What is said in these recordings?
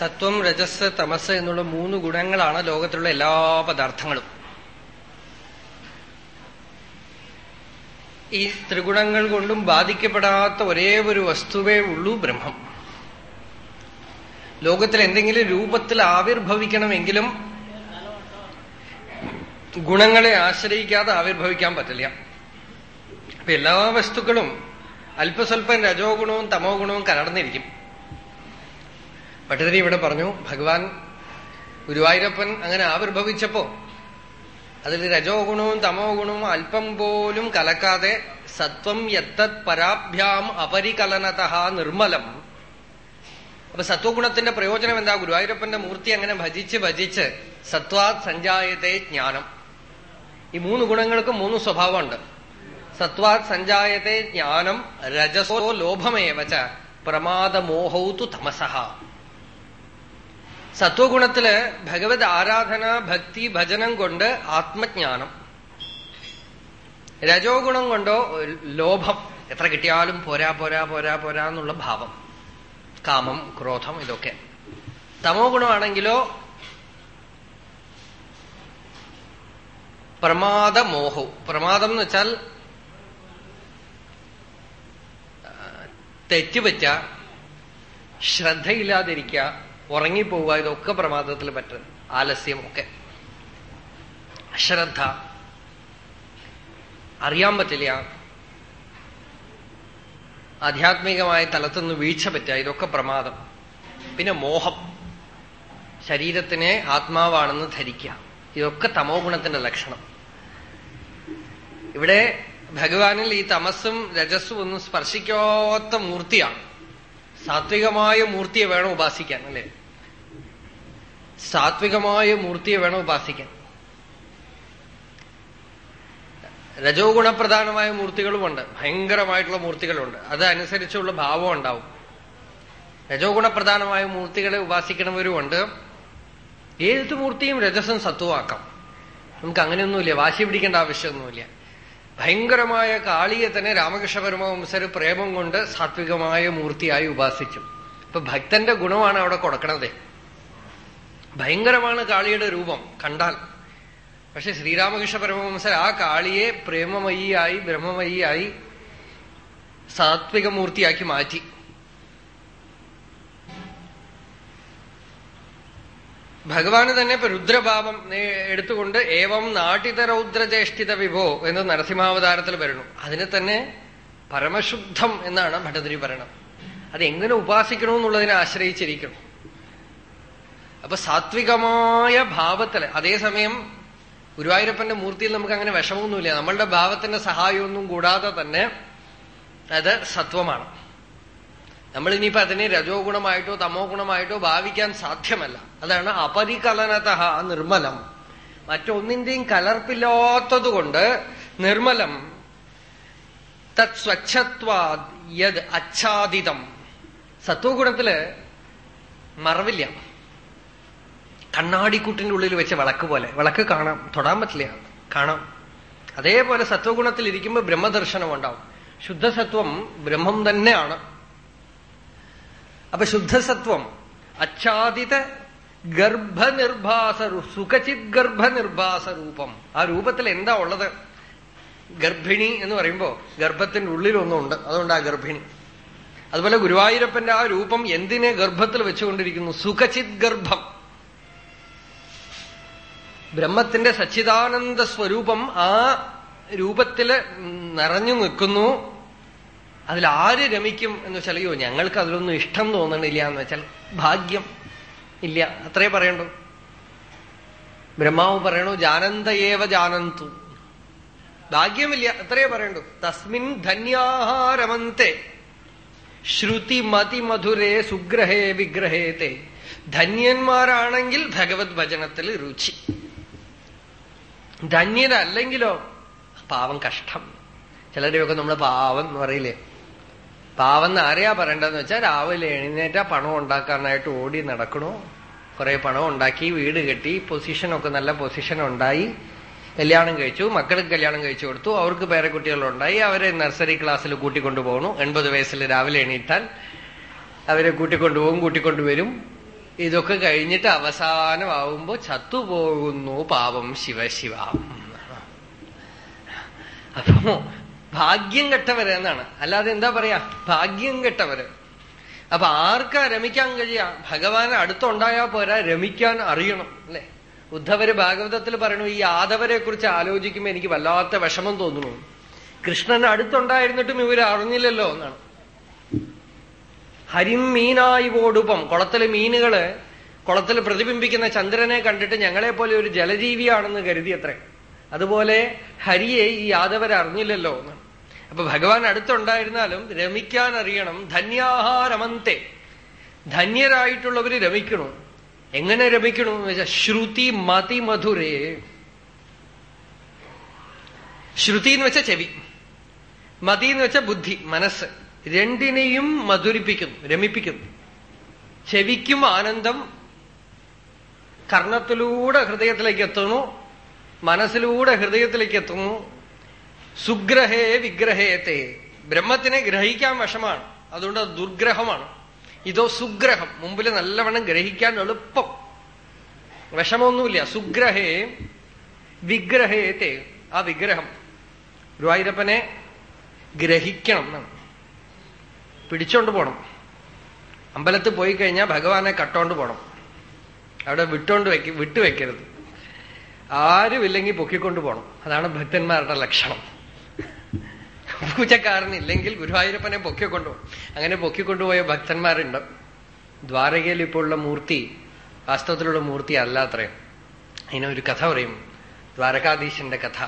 സത്വം രജസ് തമസ് എന്നുള്ള മൂന്ന് ഗുണങ്ങളാണ് ലോകത്തിലുള്ള എല്ലാ പദാർത്ഥങ്ങളും. ഈ ത്രിഗുണങ്ങൾ കൊണ്ടും ബാധിക്കപ്പെടാത്ത ഒരേ ഒരു വസ്തുവേ ഉള്ളൂ ബ്രഹ്മം. ലോകത്തിൽ എന്തെങ്കിലും രൂപത്തിൽ ആവിർഭവിക്കണമെങ്കിലും ഗുണങ്ങളെ ആശ്രയിക്കാതെ ആവിർഭവിക്കാൻ പറ്റില്ല. അപ്പൊ എല്ലാ വസ്തുക്കളും അല്പസ്വല്പം രജോ ഗുണവും തമോ ഗുണവും കലർന്നിരിക്കും. ഭട്ടതിരി ഇവിടെ പറഞ്ഞു ഭഗവാൻ ഗുരുവായൂരപ്പൻ അങ്ങനെ ആവിർഭവിച്ചപ്പോ അതിൽ രജോ ഗുണവും തമോ ഗുണവും അല്പം പോലും കലക്കാതെ സത്വം എത്തത് പരാഭ്യാം അപരികലനത നിർമ്മലം. അപ്പൊ സത്വഗുണത്തിന്റെ പ്രയോജനം എന്താ? ഗുരുവായൂരപ്പന്റെ മൂർത്തി അങ്ങനെ ഭജിച്ച് ഭജിച്ച് സത്വാത് സഞ്ജായത്തെ ജ്ഞാനം. ഈ മൂന്ന് ഗുണങ്ങൾക്കും മൂന്ന് സ്വഭാവമുണ്ട്. സത്വാത് സഞ്ജായത്തെ ജ്ഞാനം രജസോ ലോഭമേവച്ച പ്രമാദമോഹൗ തു തമസഹ സത്വഗുണത്തിൽ ഭഗവത് ആരാധന ഭക്തി ഭജനം കൊണ്ട് ആത്മജ്ഞാനം. രജോ ഗുണം കൊണ്ടോ ലോഭം. എത്ര കിട്ടിയാലും പോരാ പോരാ പോരാ പോരാ എന്നുള്ള ഭാവം. കാമം ക്രോധം ഇതൊക്കെ. തമോ ഗുണമാണെങ്കിലോ പ്രമാദമോഹവും പ്രമാദം എന്ന് വെച്ചാൽ തെറ്റുപറ്റ ശ്രദ്ധയില്ലാതിരിക്കുക ഉറങ്ങിപ്പോവുക ഇതൊക്കെ പ്രമാദത്തിൽ പറ്റും ആലസ്യമൊക്കെ. അശ്രദ്ധ. അറിയാൻ പറ്റില്ല. ആധ്യാത്മികമായ തലത്തുനിന്ന് വീഴ്ച പറ്റുക ഇതൊക്കെ പ്രമാദം. പിന്നെ മോഹം. ശരീരത്തിനെ ആത്മാവാണെന്ന് ധരിക്കുക. ഇതൊക്കെ തമോ ഗുണത്തിന്റെ ലക്ഷണം. ഇവിടെ ഭഗവാനിൽ ഈ തമസ്സും രജസ്സും ഒന്നും സ്പർശിക്കാത്ത മൂർത്തിയാണ്. സാത്വികമായ മൂർത്തിയെ വേണം ഉപാസിക്കാൻ അല്ലെ? സാത്വികമായ മൂർത്തിയെ വേണം ഉപാസിക്കാൻ. രജോ ഗുണപ്രധാനമായ മൂർത്തികളുമുണ്ട്. ഭയങ്കരമായിട്ടുള്ള മൂർത്തികളുണ്ട്. അതനുസരിച്ചുള്ള ഭാവം ഉണ്ടാവും. രജോ ഗുണപ്രധാനമായ മൂർത്തികളെ ഉപാസിക്കണവരുമുണ്ട് ഏത് മൂർത്തിയും രജസം സത്വമാക്കാം. നമുക്ക് അങ്ങനെയൊന്നുമില്ല. വാശി പിടിക്കേണ്ട ആവശ്യമൊന്നുമില്ല. ഭയങ്കരമായ കാളിയെ തന്നെ രാമകൃഷ്ണ പരമവംസര് പ്രേമം കൊണ്ട് സാത്വികമായ മൂർത്തിയായി ഉപാസിച്ചു. ഇപ്പൊ ഭക്തന്റെ ഗുണമാണ് അവിടെ കൊടുക്കണത്. ഭയങ്കരമാണ് കാളിയുടെ രൂപം കണ്ടാൽ. പക്ഷെ ശ്രീരാമകൃഷ്ണ പരമവംസർ ആ കാളിയെ പ്രേമമയിയായി ബ്രഹ്മമയിയായി സാത്വികമൂർത്തിയാക്കി മാറ്റി. ഭഗവാന് തന്നെ ഇപ്പൊ രുദ്രഭാവം എടുത്തുകൊണ്ട് ഏവം നാട്ടിതരൗദ്രചേഷ്ടിത വിഭോ എന്ന് നരസിംഹാവതാരത്തിൽ വരണം. അതിനെ തന്നെ പരമശുദ്ധം എന്നാണ് ഭട്ടതിരി പറയണം അത് എങ്ങനെ ഉപാസിക്കണമെന്നുള്ളതിനെ ആശ്രയിച്ചിരിക്കണം അപ്പൊ സാത്വികമായ ഭാവത്തിൽ അതേസമയം ഗുരുവായൂരപ്പന്റെ മൂർത്തിയിൽ നമുക്ക് അങ്ങനെ വിഷമമൊന്നുമില്ല. നമ്മളുടെ ഭാവത്തിന്റെ സഹായമൊന്നും കൂടാതെ തന്നെ അത് സത്വമാണ്. നമ്മൾ ഇനിയിപ്പോ അതിനെ രജോ ഗുണമായിട്ടോ തമോ ഗുണമായിട്ടോ ഭാവിക്കാൻ സാധ്യമല്ല. അതാണ് അപരികലനത നിർമ്മലം. മറ്റൊന്നിന്റെയും കലർപ്പില്ലാത്തതുകൊണ്ട് നിർമ്മലം. തത് സ്വച്ഛത്വാ യത് അച്ഛാദിതം. സത്വഗുണത്തിൽ മറവില്ല. കണ്ണാടിക്കുട്ടിന്റെ ഉള്ളിൽ വെച്ച വിളക്ക് പോലെ. വിളക്ക് കാണാം. തൊടാൻ പറ്റില്ല. കാണാം. അതേപോലെ സത്വഗുണത്തിൽ ഇരിക്കുമ്പോൾ ബ്രഹ്മദർശനം ഉണ്ടാവും. ശുദ്ധസത്വം ബ്രഹ്മം തന്നെയാണ്. അപ്പൊ ശുദ്ധസത്വം അച്ഛാദിത ഗർഭനിർഭാസ സുഖചിത് ഗർഭനിർഭാസ രൂപം. ആ രൂപത്തിൽ എന്താ ഉള്ളത്? ഗർഭിണി എന്ന് പറയുമ്പോ ഗർഭത്തിന്റെ ഉള്ളിലൊന്നുണ്ട്. അതുകൊണ്ട് ആ ഗർഭിണി. അതുപോലെ ഗുരുവായൂരപ്പന്റെ ആ രൂപം എന്തിനെ ഗർഭത്തിൽ വെച്ചുകൊണ്ടിരിക്കുന്നു? സുഖചിത് ഗർഭം. ബ്രഹ്മത്തിന്റെ സച്ചിദാനന്ദ സ്വരൂപം ആ രൂപത്തിൽ നിറഞ്ഞു നിൽക്കുന്നു. അതിൽ ആര് രമിക്കും എന്ന് വെച്ചാൽ അയ്യോ ഞങ്ങൾക്ക് അതിലൊന്നും ഇഷ്ടം തോന്നണില്ല എന്ന് വെച്ചാൽ ഭാഗ്യം ഇല്ല. അത്രേ പറയണ്ടു. ബ്രഹ്മാവ് പറയണു ജാനന്തയേവ ജാനന്തു. ഭാഗ്യമില്ല അത്രേ പറയണ്ടു. തസ്മിൻ ധന്യാഹാരമന്തെ മധുരേ സുഗ്രഹേ വിഗ്രഹേത്തെ ധന്യന്മാരാണെങ്കിൽ ഭഗവത് ഭജനത്തിൽ രുചി. ധന്യരല്ലെങ്കിലോ പാവം കഷ്ടം. ചിലരെയൊക്കെ നമ്മൾ പാവം എന്ന് പറയില്ലേ? പാവം എന്ന് ആരെയാ പറയേണ്ടതെന്ന് വെച്ചാൽ രാവിലെ എഴുന്നേറ്റ പണം ഉണ്ടാക്കാനായിട്ട് ഓടി നടക്കണു? കുറെ പണം ഉണ്ടാക്കി വീട് കെട്ടി പൊസിഷനൊക്കെ നല്ല പൊസിഷൻ ഉണ്ടായി. കല്യാണം കഴിച്ചു മക്കൾക്ക് കല്യാണം കഴിച്ചു കൊടുത്തു അവർക്ക് പേരക്കുട്ടികളുണ്ടായി അവരെ നഴ്സറി ക്ലാസ്സിൽ കൂട്ടിക്കൊണ്ടുപോകണു എൺപത് വയസ്സിൽ രാവിലെ എണീറ്റാൽ അവരെ കൂട്ടിക്കൊണ്ടുപോകും കൂട്ടിക്കൊണ്ടുവരും. ഇതൊക്കെ കഴിഞ്ഞിട്ട് അവസാനമാവുമ്പോ ചത്തുപോകുന്നു പാപം ശിവശിവ അപ്പോ ഭാഗ്യം കെട്ടവര് എന്നാണ്. അല്ലാതെ എന്താ പറയാ? ഭാഗ്യം കെട്ടവര്. അപ്പൊ ആർക്കാ രമിക്കാൻ കഴിയാ? ഭഗവാൻ അടുത്തുണ്ടായാ പോരാ രമിക്കാൻ അറിയണം അല്ലെ? ഉദ്ധവര് ഭാഗവതത്തിൽ പറയണു ഈ ആദവരെ കുറിച്ച് ആലോചിക്കുമ്പോ എനിക്ക് വല്ലാത്ത വിഷമം തോന്നുന്നു. കൃഷ്ണൻ അടുത്തുണ്ടായിരുന്നിട്ടും ഇവർ അറിഞ്ഞില്ലല്ലോ എന്നാണ്. ഹരിം മീനായി ഓടുപം കുളത്തിലെ മീനുകൾ കുളത്തിൽ പ്രതിബിംബിക്കുന്ന ചന്ദ്രനെ കണ്ടിട്ട് ഞങ്ങളെ പോലെ ഒരു ജലജീവിയാണെന്ന് കരുതിയത്രേ. അതുപോലെ ഹരിയെ ഈ യാദവർ അറിഞ്ഞില്ലല്ലോ എന്ന്. അപ്പൊ ഭഗവാൻ അടുത്തുണ്ടായിരുന്നാലും രമിക്കാൻ അറിയണം ധന്യാഹാരമന്തെ. ധന്യരായിട്ടുള്ളവര് രമിക്കണു. എങ്ങനെ രമിക്കണു എന്ന് വെച്ചാൽ ശ്രുതി മതി മധുരേ. ശ്രുതി എന്ന് വെച്ച ചെവി. മതി എന്ന് വെച്ച ബുദ്ധി മനസ്സ്. രണ്ടിനെയും മധുരിപ്പിക്കുന്നു രമിപ്പിക്കുന്നു ചെവിക്കും ആനന്ദം കർണത്തിലൂടെ ഹൃദയത്തിലേക്ക് എത്തുന്നു മനസ്സിലൂടെ ഹൃദയത്തിലേക്ക് എത്തുന്നു. സുഗ്രഹേ വിഗ്രഹേത്തെ ബ്രഹ്മത്തിനെ ഗ്രഹിക്കാൻ വശമാണ് അതുകൊണ്ട് അത് ദുർഗ്രഹമാണ്. ഇതോ സുഗ്രഹം. മുമ്പിൽ നല്ലവണ്ണം ഗ്രഹിക്കാൻ എളുപ്പം. വിഷമൊന്നുമില്ല സുഗ്രഹേ വിഗ്രഹേത്തെ ആ വിഗ്രഹം. ഗുരുവായൂരപ്പനെ ഗ്രഹിക്കണം എന്നാണ്. പിടിച്ചോണ്ട് പോണം. അമ്പലത്തിൽ പോയി കഴിഞ്ഞാൽ ഭഗവാനെ കട്ടോണ്ട് പോണം. അവിടെ വിട്ടോണ്ട് വെക്ക വിട്ടുവെക്കരുത് ആരുമില്ലെങ്കിൽ പൊക്കിക്കൊണ്ട് പോണം. അതാണ് ഭക്തന്മാരുടെ ലക്ഷണം. പൂജക്കാരനില്ലെങ്കിൽ ഗുരുവായൂരപ്പനെ പൊക്കിക്കൊണ്ടുപോകും അങ്ങനെ പൊക്കിക്കൊണ്ടുപോയ ഭക്തന്മാരുണ്ട്. ദ്വാരകയിൽ ഇപ്പോൾ ഉള്ള മൂർത്തി വാസ്തവത്തിലുള്ള മൂർത്തി അല്ലാത്രയും അതിനൊരു കഥ പറയും. ദ്വാരകാധീശന്റെ കഥ.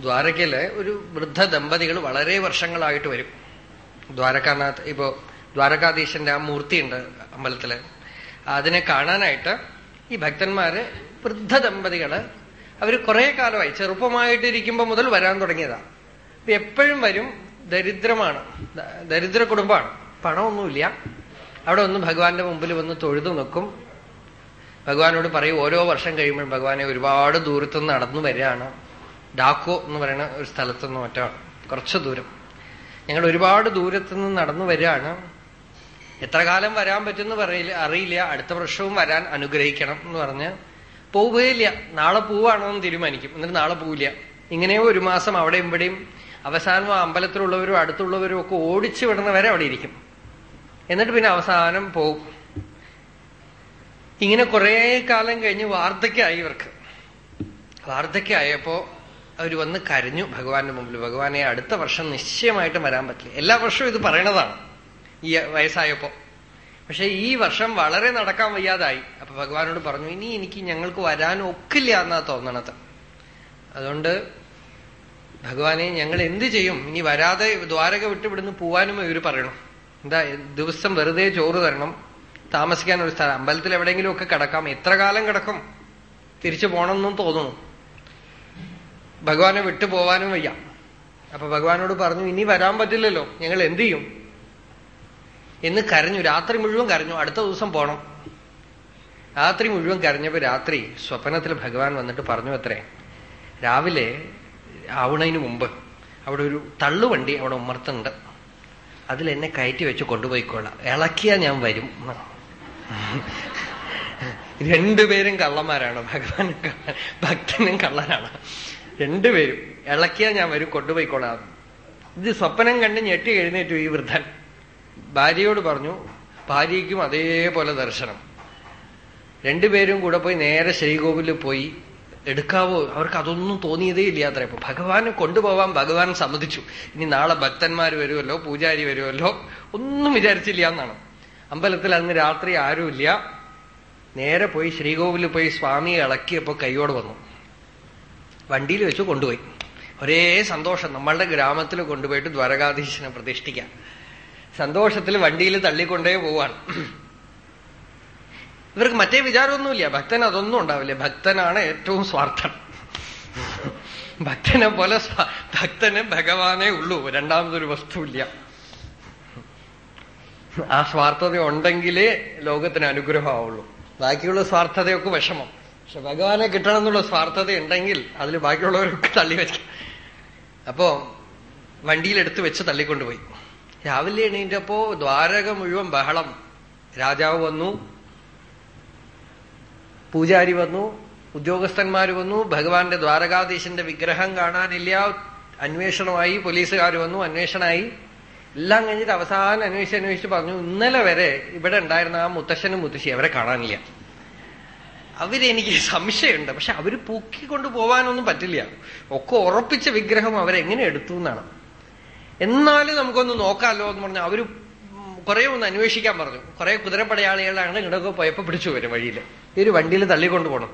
ദ്വാരകയിൽ ഒരു വൃദ്ധ ദമ്പതികൾ വളരെ വർഷങ്ങളായിട്ട് വരും. ദ്വാരകാനാഥ് ഇപ്പോ ദ്വാരകാധീശന്റെ ആ മൂർത്തിയുണ്ട് അമ്പലത്തിൽ. അതിനെ കാണാനായിട്ട് ഈ ഭക്തന്മാര് വൃദ്ധ ദമ്പതികൾ അവർ കുറെ കാലമായി ചെറുപ്പമായിട്ടിരിക്കുമ്പോ മുതൽ വരാൻ തുടങ്ങിയതാ. എപ്പോഴും വരും ദരിദ്രമാണ് ദരിദ്ര കുടുംബമാണ്. പണമൊന്നുമില്ല. അവിടെ ഒന്ന് ഭഗവാന്റെ മുമ്പിൽ വന്ന് തൊഴുതു നിൽക്കും. ഭഗവാനോട് പറയും ഓരോ വർഷം കഴിയുമ്പോൾ ഭഗവാനെ ഒരുപാട് ദൂരത്തുനിന്ന് നടന്നു വരികയാണ്. ഡാക്കോ എന്ന് പറയുന്ന ഒരു സ്ഥലത്തുനിന്ന് മറ്റാണ് കുറച്ച് ദൂരം. ഞങ്ങൾ ഒരുപാട് ദൂരത്തുനിന്ന് നടന്നു വരികയാണ്. എത്ര കാലം വരാൻ പറ്റുമെന്ന് പറയില്ല അറിയില്ല. അടുത്ത വർഷവും വരാൻ അനുഗ്രഹിക്കണം എന്ന് പറഞ്ഞ് പോവുകയില്ല. നാളെ പോവാണോ എന്ന് തീരുമാനിക്കും. എന്നിട്ട് നാളെ പോവില്ല. ഇങ്ങനെയോ ഒരു മാസം അവിടെ ഇവിടെയും അവസാനം അമ്പലത്തിലുള്ളവരും അടുത്തുള്ളവരും ഒക്കെ ഓടിച്ചു വിടുന്നവരെ അവിടെ ഇരിക്കും. എന്നിട്ട് പിന്നെ അവസാനം പോകും ഇങ്ങനെ കുറെ കാലം കഴിഞ്ഞ് വാർദ്ധക്യമായി ഇവർക്ക്. വാർദ്ധക്യമായപ്പോ അവർ വന്ന് കരഞ്ഞു. ഭഗവാന്റെ മുമ്പിൽ ഭഗവാനെ അടുത്ത വർഷം നിശ്ചയമായിട്ട് വരാൻ പറ്റില്ല. എല്ലാ വർഷവും ഇത് പറയണതാണ്. ഈ വയസ്സായപ്പോ. പക്ഷെ ഈ വർഷം വളരെ നടക്കാൻ വയ്യാതായി. അപ്പൊ ഭഗവാനോട് പറഞ്ഞു ഇനി എനിക്ക് ഞങ്ങൾക്ക് വരാൻ ഒക്കില്ല എന്നാ തോന്നണത്. അതുകൊണ്ട് ഭഗവാനെ ഞങ്ങൾ എന്ത് ചെയ്യും? ഇനി വരാതെ ദ്വാരക വിട്ട് ഇവിടുന്ന് പോവാനും ഇവർ പറയണം. എന്താ ദിവസം വെറുതെ ചോറ് തരണം. താമസിക്കാൻ ഒരു സ്ഥലം. അമ്പലത്തിൽ എവിടെയെങ്കിലും ഒക്കെ കിടക്കാം. എത്ര കാലം കിടക്കും? തിരിച്ചു പോണമെന്നും തോന്നുന്നു. ഭഗവാനെ വിട്ടു പോവാനും വയ്യ. അപ്പൊ ഭഗവാനോട് പറഞ്ഞു ഇനി വരാൻ പറ്റില്ലല്ലോ. ഞങ്ങൾ എന്ത് ചെയ്യും? എന്ന് കരഞ്ഞു. രാത്രി മുഴുവൻ കരഞ്ഞു. അടുത്ത ദിവസം പോണം. രാത്രി മുഴുവൻ കരഞ്ഞപ്പോ രാത്രി സ്വപ്നത്തിൽ ഭഗവാൻ വന്നിട്ട് പറഞ്ഞു അത്രേ രാവിലെ ആവണതിന് മുമ്പ് അവിടെ ഒരു തള്ളുവണ്ടി അവിടെ ഉമ്മർത്തുണ്ട്. അതിൽ എന്നെ കയറ്റി വെച്ച് കൊണ്ടുപോയിക്കൊള്ളാം ഇളക്കിയാ ഞാൻ വരും. രണ്ടുപേരും കള്ളന്മാരാണ്. ഭഗവാനും ഭക്തനും കള്ളനാണ്. രണ്ടുപേരും ഇളക്കിയാ ഞാൻ വരും കൊണ്ടുപോയിക്കൊള്ളാം ഇത് സ്വപ്നം കണ്ട് ഞെട്ടി എഴുന്നേറ്റു ഈ വൃദ്ധൻ. ഭാര്യയോട് പറഞ്ഞു ഭാര്യയ്ക്കും അതേപോലെ ദർശനം. രണ്ടുപേരും കൂടെ പോയി നേരെ ശ്രീകോവിലിൽ പോയി. എടുക്കാവോ? അവർക്ക് അതൊന്നും തോന്നിയതേ ഇല്ല അത്ര. ഇപ്പൊ ഭഗവാനെ കൊണ്ടുപോവാൻ ഭഗവാൻ സമ്മതിച്ചു. ഇനി നാളെ ഭക്തന്മാർ വരുമല്ലോ പൂജാരി വരുമല്ലോ ഒന്നും വിചാരിച്ചില്ല എന്നാണ്. അമ്പലത്തിൽ അന്ന് രാത്രി ആരുമില്ല. നേരെ പോയി ശ്രീകോവിലിൽ പോയി സ്വാമിയെ ഇളക്കിയപ്പോ കൈയോട് വന്നു. വണ്ടിയിൽ വെച്ച് കൊണ്ടുപോയി. ഒരേ സന്തോഷം. നമ്മളുടെ ഗ്രാമത്തിൽ കൊണ്ടുപോയിട്ട് ദ്വാരകാധീശനെ പ്രതിഷ്ഠിക്കാം. സന്തോഷത്തിൽ വണ്ടിയിൽ തള്ളിക്കൊണ്ടേ പോവാണ്. ഇവർക്ക് മറ്റേ വിചാരമൊന്നുമില്ല. ഭക്തൻ അതൊന്നും ഉണ്ടാവില്ല. ഭക്തനാണ് ഏറ്റവും സ്വാർത്ഥം. ഭക്തനെ പോലെ ഭക്തന് ഭഗവാനെ ഉള്ളൂ. രണ്ടാമതൊരു വസ്തുവില്ല. ആ സ്വാർത്ഥത ഉണ്ടെങ്കിലേ ലോകത്തിന് അനുഗ്രഹമാവുള്ളൂ. ബാക്കിയുള്ള സ്വാർത്ഥതയൊക്കെ വിഷമം. പക്ഷെ ഭഗവാനെ കിട്ടണം എന്നുള്ള സ്വാർത്ഥത ഉണ്ടെങ്കിൽ അതിൽ ബാക്കിയുള്ളവരൊക്കെ തള്ളി വെക്കാം അപ്പോ വണ്ടിയിലെടുത്ത് വെച്ച് തള്ളിക്കൊണ്ടുപോയി. രാവിലെ എണീറ്റപ്പോ ദ്വാരക മുഴുവൻ ബഹളം. രാജാവ് വന്നു. പൂജാരി വന്നു. ഉദ്യോഗസ്ഥന്മാർ വന്നു. ഭഗവാന്റെ ദ്വാരകാധീശന്റെ വിഗ്രഹം കാണാനില്ല. അന്വേഷണമായി പോലീസുകാർ വന്നു. അന്വേഷണമായി എല്ലാം കഴിഞ്ഞിട്ട് അവസാനം അന്വേഷിച്ച് അന്വേഷിച്ച് പറഞ്ഞു ഇന്നലെ വരെ ഇവിടെ ഉണ്ടായിരുന്ന ആ മുത്തശ്ശനും മുത്തശ്ശി അവരെ കാണാനില്ല. അവരെനിക്ക് സംശയമുണ്ട്. പക്ഷെ അവർ പൂക്കിക്കൊണ്ട് പോവാനൊന്നും പറ്റില്ല. ഒക്കെ ഉറപ്പിച്ച വിഗ്രഹം അവരെങ്ങനെ എടുത്തു എന്നാണ്. എന്നാലും നമുക്കൊന്ന് നോക്കാമല്ലോ എന്ന് പറഞ്ഞാൽ അവർ കുറെ ഒന്ന് അന്വേഷിക്കാൻ പറഞ്ഞു. കുറെ കുതിരപ്പടയാളികളാണ് ഇങ്ങോട്ടൊക്കെ പോയപ്പോ പിടിച്ചു വരും വഴിയിൽ. ഇവർ വണ്ടിയിൽ തള്ളിക്കൊണ്ടു പോകണം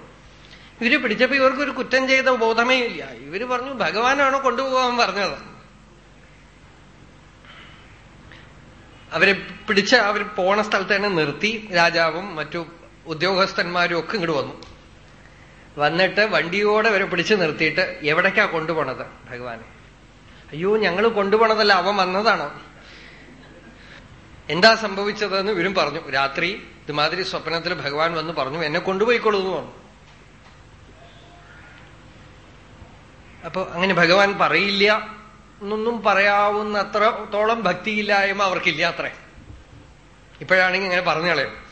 ഇവർ പിടിച്ചപ്പോ ഇവർക്ക് ഒരു കുറ്റം ചെയ്ത ബോധമേ ഇല്ല ഇവർ പറഞ്ഞു ഭഗവാനാണോ കൊണ്ടുപോകാൻ പറഞ്ഞത്? അവരെ പിടിച്ച അവർ പോണ സ്ഥലത്ത് തന്നെ നിർത്തി രാജാവും മറ്റു ഉദ്യോഗസ്ഥന്മാരും ഒക്കെ ഇങ്ങോട്ട് വന്നു. വന്നിട്ട് വണ്ടിയോടെ വരെ പിടിച്ചു നിർത്തിയിട്ട് എവിടേക്കാ കൊണ്ടുപോണത് ഭഗവാനെ? അയ്യോ ഞങ്ങൾ കൊണ്ടുപോണതല്ല അവൻ വന്നതാണ്? എന്താ സംഭവിച്ചതെന്ന് ഇവരും പറഞ്ഞു. രാത്രി ഇതുമാതിരി സ്വപ്നത്തിൽ ഭഗവാൻ വന്ന് പറഞ്ഞു എന്നെ കൊണ്ടുപോയിക്കൊള്ളൂ എന്ന് പറഞ്ഞു. അപ്പൊ അങ്ങനെ ഭഗവാൻ പറയില്ല എന്നൊന്നും പറയാവുന്നത്രത്തോളം ഭക്തിയില്ലായ്മ അവർക്കില്ല അത്രേ. ഇപ്പോഴാണെങ്കിൽ ഇങ്ങനെ പറഞ്ഞു കളയും.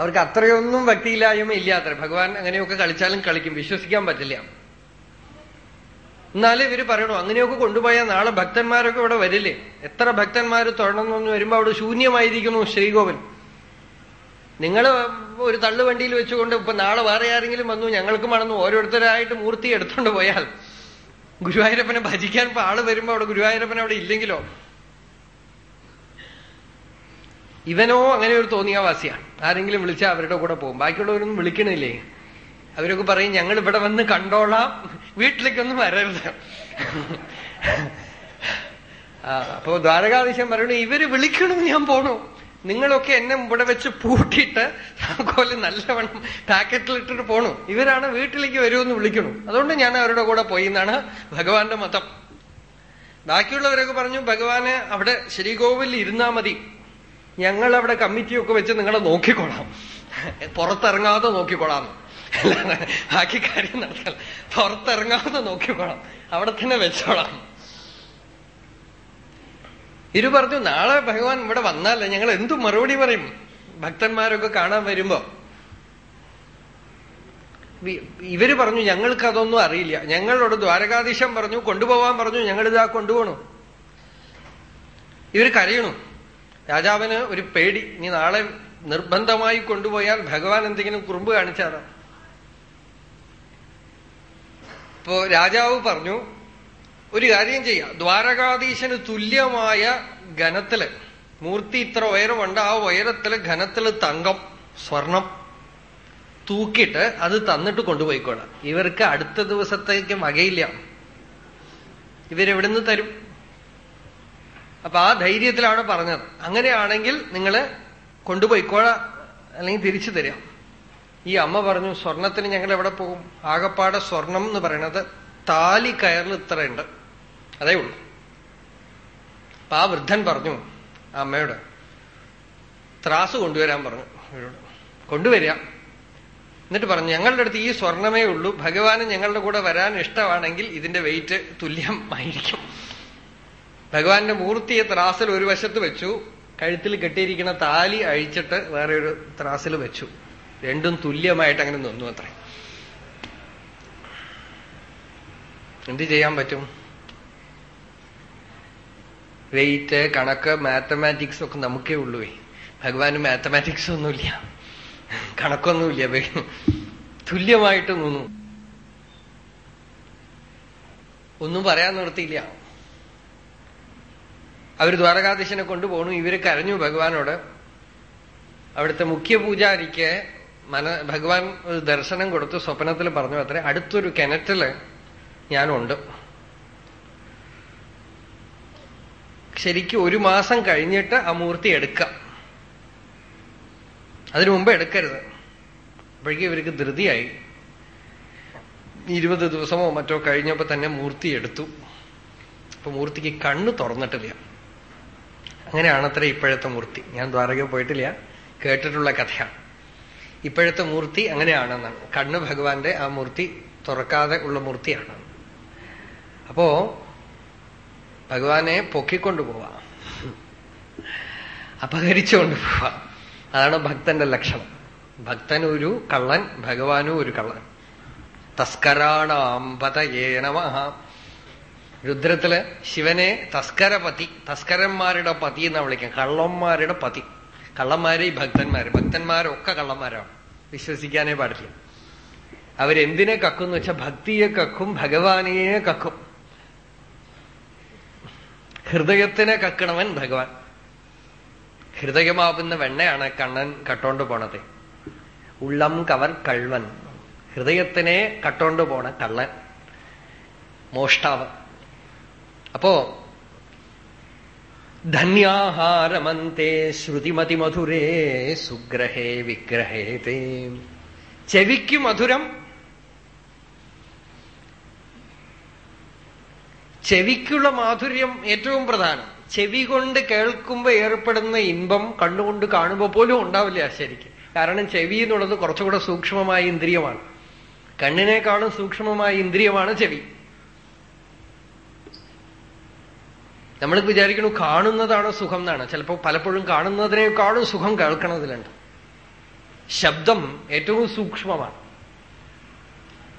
അവർക്ക് അത്രയൊന്നും ഭക്തിയില്ലായ്മ ഇല്ലാത്ത ഭഗവാൻ അങ്ങനെയൊക്കെ കളിച്ചാലും കളിക്കും. വിശ്വസിക്കാൻ പറ്റില്ല. എന്നാലും ഇവർ പറയണു അങ്ങനെയൊക്കെ കൊണ്ടുപോയാൽ നാളെ ഭക്തന്മാരൊക്കെ ഇവിടെ വരില്ലേ? എത്ര ഭക്തന്മാർ തൊഴണമെന്ന് വരുമ്പോ അവിടെ ശൂന്യമായിരിക്കുന്നു ശ്രീകോവിൽ. നിങ്ങൾ ഒരു തള്ളുവണ്ടിയിൽ വെച്ചുകൊണ്ട് ഇപ്പൊ നാളെ വേറെ ആരെങ്കിലും വന്നു ഞങ്ങൾക്ക് മണന്നു ഓരോരുത്തരായിട്ട് മൂർത്തി എടുത്തുകൊണ്ട് പോയാൽ ഗുരുവായൂരപ്പനെ ഭജിക്കാൻ ഇപ്പൊ ആൾ വരുമ്പോ അവിടെ ഗുരുവായൂരപ്പൻ അവിടെ ഇല്ലെങ്കിലോ? ഇവനോ അങ്ങനെ ഒരു തോന്നിയാവാസിയാണ് ആരെങ്കിലും വിളിച്ചാൽ അവരുടെ കൂടെ പോകും. ബാക്കിയുള്ളവരൊന്നും വിളിക്കണില്ലേ? അവരൊക്കെ പറയും ഞങ്ങൾ ഇവിടെ വന്ന് കണ്ടോളാം. വീട്ടിലേക്കൊന്നും വരരുത്. അപ്പോ ദ്വാരകാധീശൻ പറയണു ഇവർ വിളിക്കണു ഞാൻ പോണു. നിങ്ങളൊക്കെ എന്നെ ഇവിടെ വെച്ച് പൂട്ടിയിട്ട് താക്കോൽ നല്ലവണ്ണം പാക്കറ്റിലിട്ടിട്ട് പോണു. ഇവരാണ് വീട്ടിലേക്ക് വരുമെന്ന് വിളിക്കണു. അതുകൊണ്ട് ഞാൻ അവരുടെ കൂടെ പോയി എന്നാണ് ഭഗവാന്റെ മതം. ബാക്കിയുള്ളവരൊക്കെ പറഞ്ഞു ഭഗവാന് അവിടെ ശ്രീകോവിലിൽ ഇരുന്നാ മതി. ഞങ്ങൾ അവിടെ കമ്മിറ്റിയൊക്കെ വെച്ച് നിങ്ങളെ നോക്കിക്കൊള്ളാം. പുറത്തിറങ്ങാതെ നോക്കിക്കൊള്ളാം. ബാക്കി കാര്യം നടത്താൻ പുറത്തിറങ്ങാതെ നോക്കിക്കോളാം അവിടെ തന്നെ വെച്ചോളാം. ഇരു പറഞ്ഞു നാളെ ഭഗവാൻ ഇവിടെ വന്നാലേ ഞങ്ങൾ എന്തു മറുപടി പറയും? ഭക്തന്മാരൊക്കെ കാണാൻ വരുമ്പോ. ഇവർ പറഞ്ഞു ഞങ്ങൾക്ക് അതൊന്നും അറിയില്ല. ഞങ്ങളോട് ദ്വാരകാധീശം പറഞ്ഞു കൊണ്ടുപോവാൻ പറഞ്ഞു ഞങ്ങളിതാ കൊണ്ടുപോകണു ഇവർ കരയണു. രാജാവിന് ഒരു പേടി. നീ നാളെ നിർബന്ധമായി കൊണ്ടുപോയാൽ ഭഗവാൻ എന്തെങ്കിലും കുറുമ്പ് കാണിച്ചാലോ? ഇപ്പോ രാജാവ് പറഞ്ഞു ഒരു കാര്യം ചെയ്യാം. ദ്വാരകാധീശന് തുല്യമായ ഘനത്തിൽ മൂർത്തി ഇത്ര ഉയരമുണ്ട്. ആ ഉയരത്തിൽ ഘനത്തിൽ തങ്കം സ്വർണം തൂക്കിയിട്ട് അത് തന്നിട്ട് കൊണ്ടുപോയിക്കോളാം. ഇവർക്ക് അടുത്ത ദിവസത്തേക്ക് വകയില്ല ഇവരെവിടുന്ന് തരും? അപ്പൊ ആ ധൈര്യത്തിലാണ് പറഞ്ഞത്. അങ്ങനെയാണെങ്കിൽ നിങ്ങൾ കൊണ്ടുപോയിക്കോള അല്ലെങ്കിൽ തിരിച്ചു തരാം ഈ അമ്മ പറഞ്ഞു സ്വർണത്തിന് ഞങ്ങൾ എവിടെ പോകും? ആകപ്പാടെ സ്വർണം എന്ന് പറയുന്നത് താലി കയറിൽ ഇത്രയുണ്ട്. അതേ ഉള്ളൂ. അപ്പൊ ആ വൃദ്ധൻ പറഞ്ഞു ആ അമ്മയോട് ത്രാസ് കൊണ്ടുവരാൻ പറഞ്ഞു. അവരോട് കൊണ്ടുവരിക. എന്നിട്ട് പറഞ്ഞു ഞങ്ങളുടെ അടുത്ത് ഈ സ്വർണമേ ഉള്ളൂ. ഭഗവാന് ഞങ്ങളുടെ കൂടെ വരാൻ ഇഷ്ടമാണെങ്കിൽ ഇതിന്റെ വെയിറ്റ് തുല്യമായിരിക്കും. ഭഗവാന്റെ മൂർത്തിയെ ത്രാസിൽ ഒരു വശത്ത് വെച്ചു കഴുത്തിൽ കെട്ടിയിരിക്കുന്ന താലി അഴിച്ചിട്ട് വേറെ ഒരു ത്രാസിൽ വെച്ചു. രണ്ടും തുല്യമായിട്ട് അങ്ങനെ നിന്നു അത്ര. എന്ത് ചെയ്യാൻ പറ്റും? വെയിറ്റ് കണക്ക് മാത്തമാറ്റിക്സ് ഒക്കെ നമുക്കേ ഉള്ളൂ ഭഗവാന് മാത്തമാറ്റിക്സ് ഒന്നുമില്ല. കണക്കൊന്നുമില്ല. തുല്യമായിട്ട് നിന്നു. ഒന്നും പറയാൻ നിർത്തിയില്ല അവർ ദ്വാരകാധീശനെ കൊണ്ടുപോകണു ഇവർ കരഞ്ഞു ഭഗവാനോട്. അവിടുത്തെ മുഖ്യ പൂജാരിക്ക് മന ഭഗവാൻ ഒരു ദർശനം കൊടുത്ത് സ്വപ്നത്തിൽ പറഞ്ഞു അത്ര അടുത്തൊരു കിണറ്റിൽ ഞാനുണ്ട്. ശരിക്കും ഒരു മാസം കഴിഞ്ഞിട്ട് ആ മൂർത്തി എടുക്കാം. അതിനു മുമ്പ് എടുക്കരുത്. അപ്പോഴേക്കും ഇവർക്ക് ധൃതിയായി. ഇരുപത് ദിവസമോ മറ്റോ കഴിഞ്ഞപ്പോ തന്നെ മൂർത്തി എടുത്തു. അപ്പൊ മൂർത്തിക്ക് കണ്ണ് തുറന്നിട്ടില്ല. അങ്ങനെയാണത്ര ഇപ്പോഴത്തെ മൂർത്തി. ഞാൻ ദ്വാരക പോയിട്ടില്ല. കേട്ടിട്ടുള്ള കഥയാണ് ഇപ്പോഴത്തെ മൂർത്തി അങ്ങനെയാണെന്നാണ്. കണ്ണ് ഭഗവാന്റെ ആ മൂർത്തി തുറക്കാതെ ഉള്ള മൂർത്തിയാണ്. അപ്പോ ഭഗവാനെ പൊക്കിക്കൊണ്ടു പോവാം. അപഹരിച്ചുകൊണ്ട് പോവാം. അതാണ് ഭക്തന്റെ ലക്ഷണം. ഭക്തനൊരു കള്ളൻ ഭഗവാനും ഒരു കള്ളൻ. തസ്കരാണാം പതയേ നമ രുദ്രത്തിൽ ശിവനെ തസ്കരപതി തസ്കരന്മാരുടെ പതി എന്നാ വിളിക്കാം. കള്ളന്മാരുടെ പതി. കള്ളന്മാരെ ഈ ഭക്തന്മാര്. ഭക്തന്മാരൊക്കെ കള്ളന്മാരാണ്. വിശ്വസിക്കാനേ പാടില്ല. അവരെന്തിനെ കക്കും എന്ന് വെച്ചാൽ ഭക്തിയെ കക്കും ഭഗവാനെയെ കക്കും. ഹൃദയത്തിനെ കക്കണവൻ ഭഗവാൻ. ഹൃദയമാവുന്ന വെണ്ണയാണ് കണ്ണൻ കട്ടോണ്ട് പോണത്. ഉള്ളം കവർ കൾവൻ ഹൃദയത്തിനെ കട്ടോണ്ട് പോണ കള്ളൻ. മോഷ്ടാവ്. അപ്പോ ധന്യാഹാരമന്തേ ശ്രുതിമതി മധുരേ സുഗ്രഹേ വിഗ്രഹേ തേ ചെവിക്ക് മധുരം ചെവിക്കുള്ള മാധുര്യം ഏറ്റവും പ്രധാനം. ചെവി കൊണ്ട് കേൾക്കുമ്പോ ഏർപ്പെടുന്ന ഇൻപം കണ്ണുകൊണ്ട് കാണുമ്പോ പോലും ഉണ്ടാവില്ല ശരിക്കും. കാരണം ചെവി എന്നുള്ളത് കുറച്ചുകൂടെ സൂക്ഷ്മമായ ഇന്ദ്രിയമാണ്. കണ്ണിനേക്കാളും സൂക്ഷ്മമായ ഇന്ദ്രിയമാണ് ചെവി. നമ്മൾ വിചാരിക്കണു കാണുന്നതാണോ സുഖം എന്നാണ്. ചിലപ്പോൾ പലപ്പോഴും കാണുന്നതിനേക്കാളും സുഖം കേൾക്കണതിലുണ്ട്. ശബ്ദം ഏറ്റവും സൂക്ഷ്മമാണ്.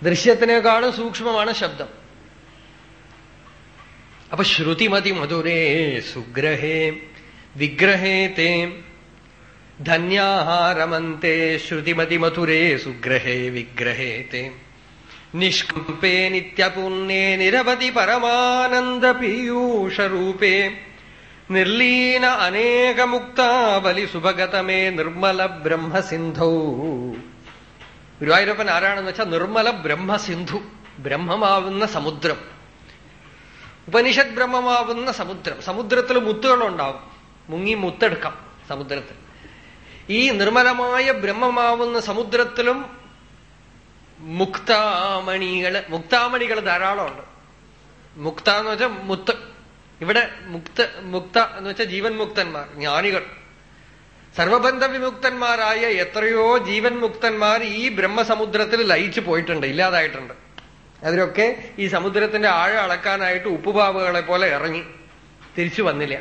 ദൃശ്യത്തിനേക്കാളും സൂക്ഷ്മമാണ് ശബ്ദം. അപ്പൊ ശ്രുതിമതി മധുരേ സുഗ്രഹേ വിഗ്രഹേ തേ ധന്യാഹാരമന്തേ ശ്രുതിമതി മധുരേ സുഗ്രഹേ വിഗ്രഹേ നിഷ്കമ്പേ നിത്യപൂർണേ നിരവധി പരമാനന്ദ പീയൂഷരൂപേ നിർലീന അനേകമുക്താബലി സുഭഗതമേ നിർമ്മല ബ്രഹ്മസിന്ധൗ. ഗുരുവായൂരപ്പൻ ആരാണെന്ന് വെച്ചാൽ നിർമ്മല ബ്രഹ്മസിന്ധു ബ്രഹ്മമാവുന്ന സമുദ്രം. ഉപനിഷത് ബ്രഹ്മമാവുന്ന സമുദ്രം. സമുദ്രത്തിൽ മുത്തുകളുണ്ടാവും. മുങ്ങി മുത്തെടുക്കാം സമുദ്രത്തിൽ. ഈ നിർമ്മലമായ ബ്രഹ്മമാവുന്ന സമുദ്രത്തിലും മുക്താമണികൾ മുക്താമണികൾ ധാരാളമുണ്ട്. മുക്ത എന്ന് വെച്ചാൽ മുത്ത്. ഇവിടെ മുക്ത മുക്ത എന്ന് വെച്ചാൽ ജീവൻ മുക്തന്മാർ ജ്ഞാനികൾ. സർവബന്ധ വിമുക്തന്മാരായ എത്രയോ ജീവൻ മുക്തന്മാർ ഈ ബ്രഹ്മസമുദ്രത്തിൽ ലയിച്ചു പോയിട്ടുണ്ട് ഇല്ലാതായിട്ടുണ്ട്. അതിലൊക്കെ ഈ സമുദ്രത്തിന്റെ ആഴ അളക്കാനായിട്ട് ഉപ്പുപാവകളെ പോലെ ഇറങ്ങി. തിരിച്ചു വന്നില്ല.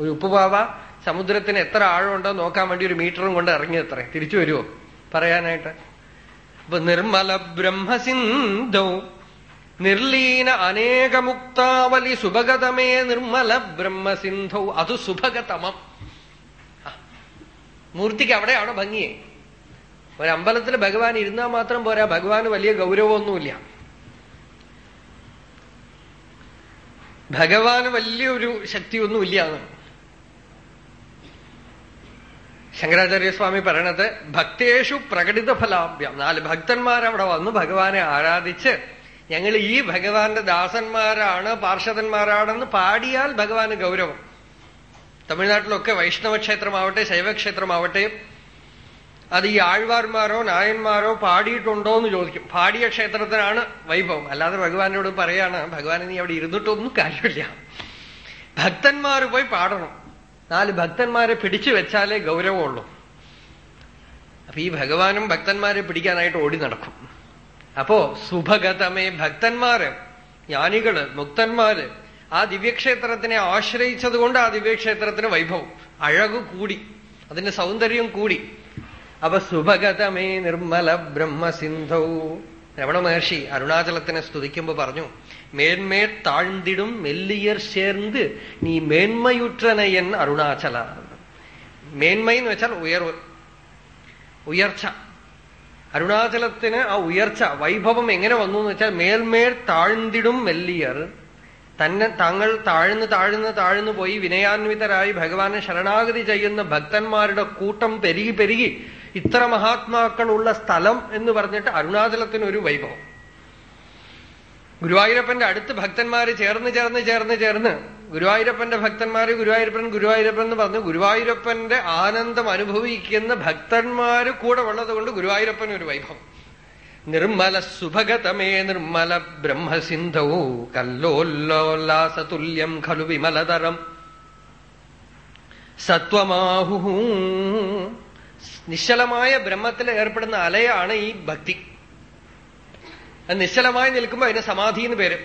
ഒരു ഉപ്പുപാവ സമുദ്രത്തിന് എത്ര ആഴമുണ്ടോ നോക്കാൻ വേണ്ടി ഒരു മീറ്ററും കൊണ്ട് ഇറങ്ങി എത്ര തിരിച്ചു വരുമോ പറയാനായിട്ട്. നിർമ്മല ബ്രഹ്മസിന്ധൗ. നിർലീന അനേകമുക്താവലി സുഭഗതമേ നിർമ്മല ബ്രഹ്മസിന്ധൗ. അത് സുഭഗതമം. മൂർത്തിക്ക് അവിടെയാണ് ഭംഗിയെ? ഒരമ്പലത്തിൽ ഭഗവാൻ ഇരുന്നാൽ മാത്രം പോരാ ഭഗവാന് വലിയ ഗൗരവമൊന്നുമില്ല. ഭഗവാന് വലിയൊരു ശക്തിയൊന്നുമില്ല എന്ന്. ശങ്കരാചാര്യസ്വാമി പറയണത് ഭക്തേഷു പ്രകടിത ഫലാഭ്യം. നാല് ഭക്തന്മാരവിടെ വന്ന് ഭഗവാനെ ആരാധിച്ച് ഞങ്ങൾ ഈ ഭഗവാന്റെ ദാസന്മാരാണ് പാർഷദന്മാരാണെന്ന് പാടിയാൽ ഭഗവാന് ഗൗരവം. തമിഴ്നാട്ടിലൊക്കെ വൈഷ്ണവ ക്ഷേത്രമാവട്ടെ ശൈവക്ഷേത്രമാവട്ടെ അത് ഈ ആഴ്വാർമാരോ നായന്മാരോ പാടിയിട്ടുണ്ടോ എന്ന് ചോദിക്കും. പാടിയ ക്ഷേത്രത്തിനാണ് വൈഭവം. അല്ലാതെ ഭഗവാനോട് പറയാണ് ഭഗവാനെ നീ അവിടെ ഇരുന്നിട്ടൊന്നും കാര്യമില്ല. ഭക്തന്മാർ പോയി പാടണം. നാല് ഭക്തന്മാരെ പിടിച്ചു വെച്ചാലേ ഗൗരവമുള്ളൂ. അപ്പൊ ഈ ഭഗവാനും ഭക്തന്മാരെ പിടിക്കാനായിട്ട് ഓടി നടക്കും. അപ്പോ സുഭഗതമേ ഭക്തന്മാര് ജ്ഞാനികൾ മുക്തന്മാര് ആ ദിവ്യക്ഷേത്രത്തിനെ ആശ്രയിച്ചത് കൊണ്ട് ആ ദിവ്യക്ഷേത്രത്തിന് വൈഭവം. അഴകു കൂടി. അതിന്റെ സൗന്ദര്യം കൂടി. അപ്പൊ സുഭഗതമേ നിർമ്മല ബ്രഹ്മസിന്ധൗ. രമണ മഹർഷി അരുണാചലത്തിനെ സ്തുതിക്കുമ്പോ പറഞ്ഞു മേന്മേൽ താഴ്ന്നിടും മെല്ലിയർ ചേർന്ന് നീ மேன்மையுற்றன അരുണാചല. മേന്മ എന്ന് വെച്ചാൽ ഉയർവ് ഉയർച്ച. അരുണാചലത്തിന് ആ ഉയർച്ച വൈഭവം എങ്ങനെ വന്നു എന്ന് വെച്ചാൽ മേൽമേൽ താഴ്ന്നിടും മെല്ലിയർ. തന്നെ താങ്കൾ താഴ്ന്ന് താഴ്ന്ന് താഴ്ന്നു പോയി വിനയാന്വിതരായി ഭഗവാനെ ശരണാഗതി ചെയ്യുന്ന ഭക്തന്മാരുടെ കൂട്ടം പെരുകി പെരുകി ഇത്ര മഹാത്മാക്കളുള്ള സ്ഥലം എന്ന് പറഞ്ഞിട്ട് അരുണാചലത്തിനൊരു വൈഭവം. ഗുരുവായൂരപ്പന്റെ അടുത്ത് ഭക്തന്മാര് ചേർന്ന് ചേർന്ന് ചേർന്ന് ചേർന്ന് ഗുരുവായൂരപ്പന്റെ ഭക്തന്മാര് ഗുരുവായൂരപ്പൻ ഗുരുവായൂരപ്പൻ എന്ന് പറഞ്ഞു ഗുരുവായൂരപ്പന്റെ ആനന്ദം അനുഭവിക്കുന്ന ഭക്തന്മാര് കൂടെ ഉള്ളത് കൊണ്ട് ഗുരുവായൂരപ്പൻ ഒരു വൈഭവം. നിർമ്മല സുഭഗതമേ നിർമ്മല ബ്രഹ്മസിന്ധൗ കല്ലോല്ലോല്ലാസതുല്യം ഖലു വിമലതരം. സത്വമാഹു നിശ്ചലമായ ബ്രഹ്മത്തിൽ ഏർപ്പെടുന്ന അലയാണ് ഈ ഭക്തി. അത് നിശ്ചലമായി നിൽക്കുമ്പോൾ അതിന് സമാധി എന്ന് പേര്.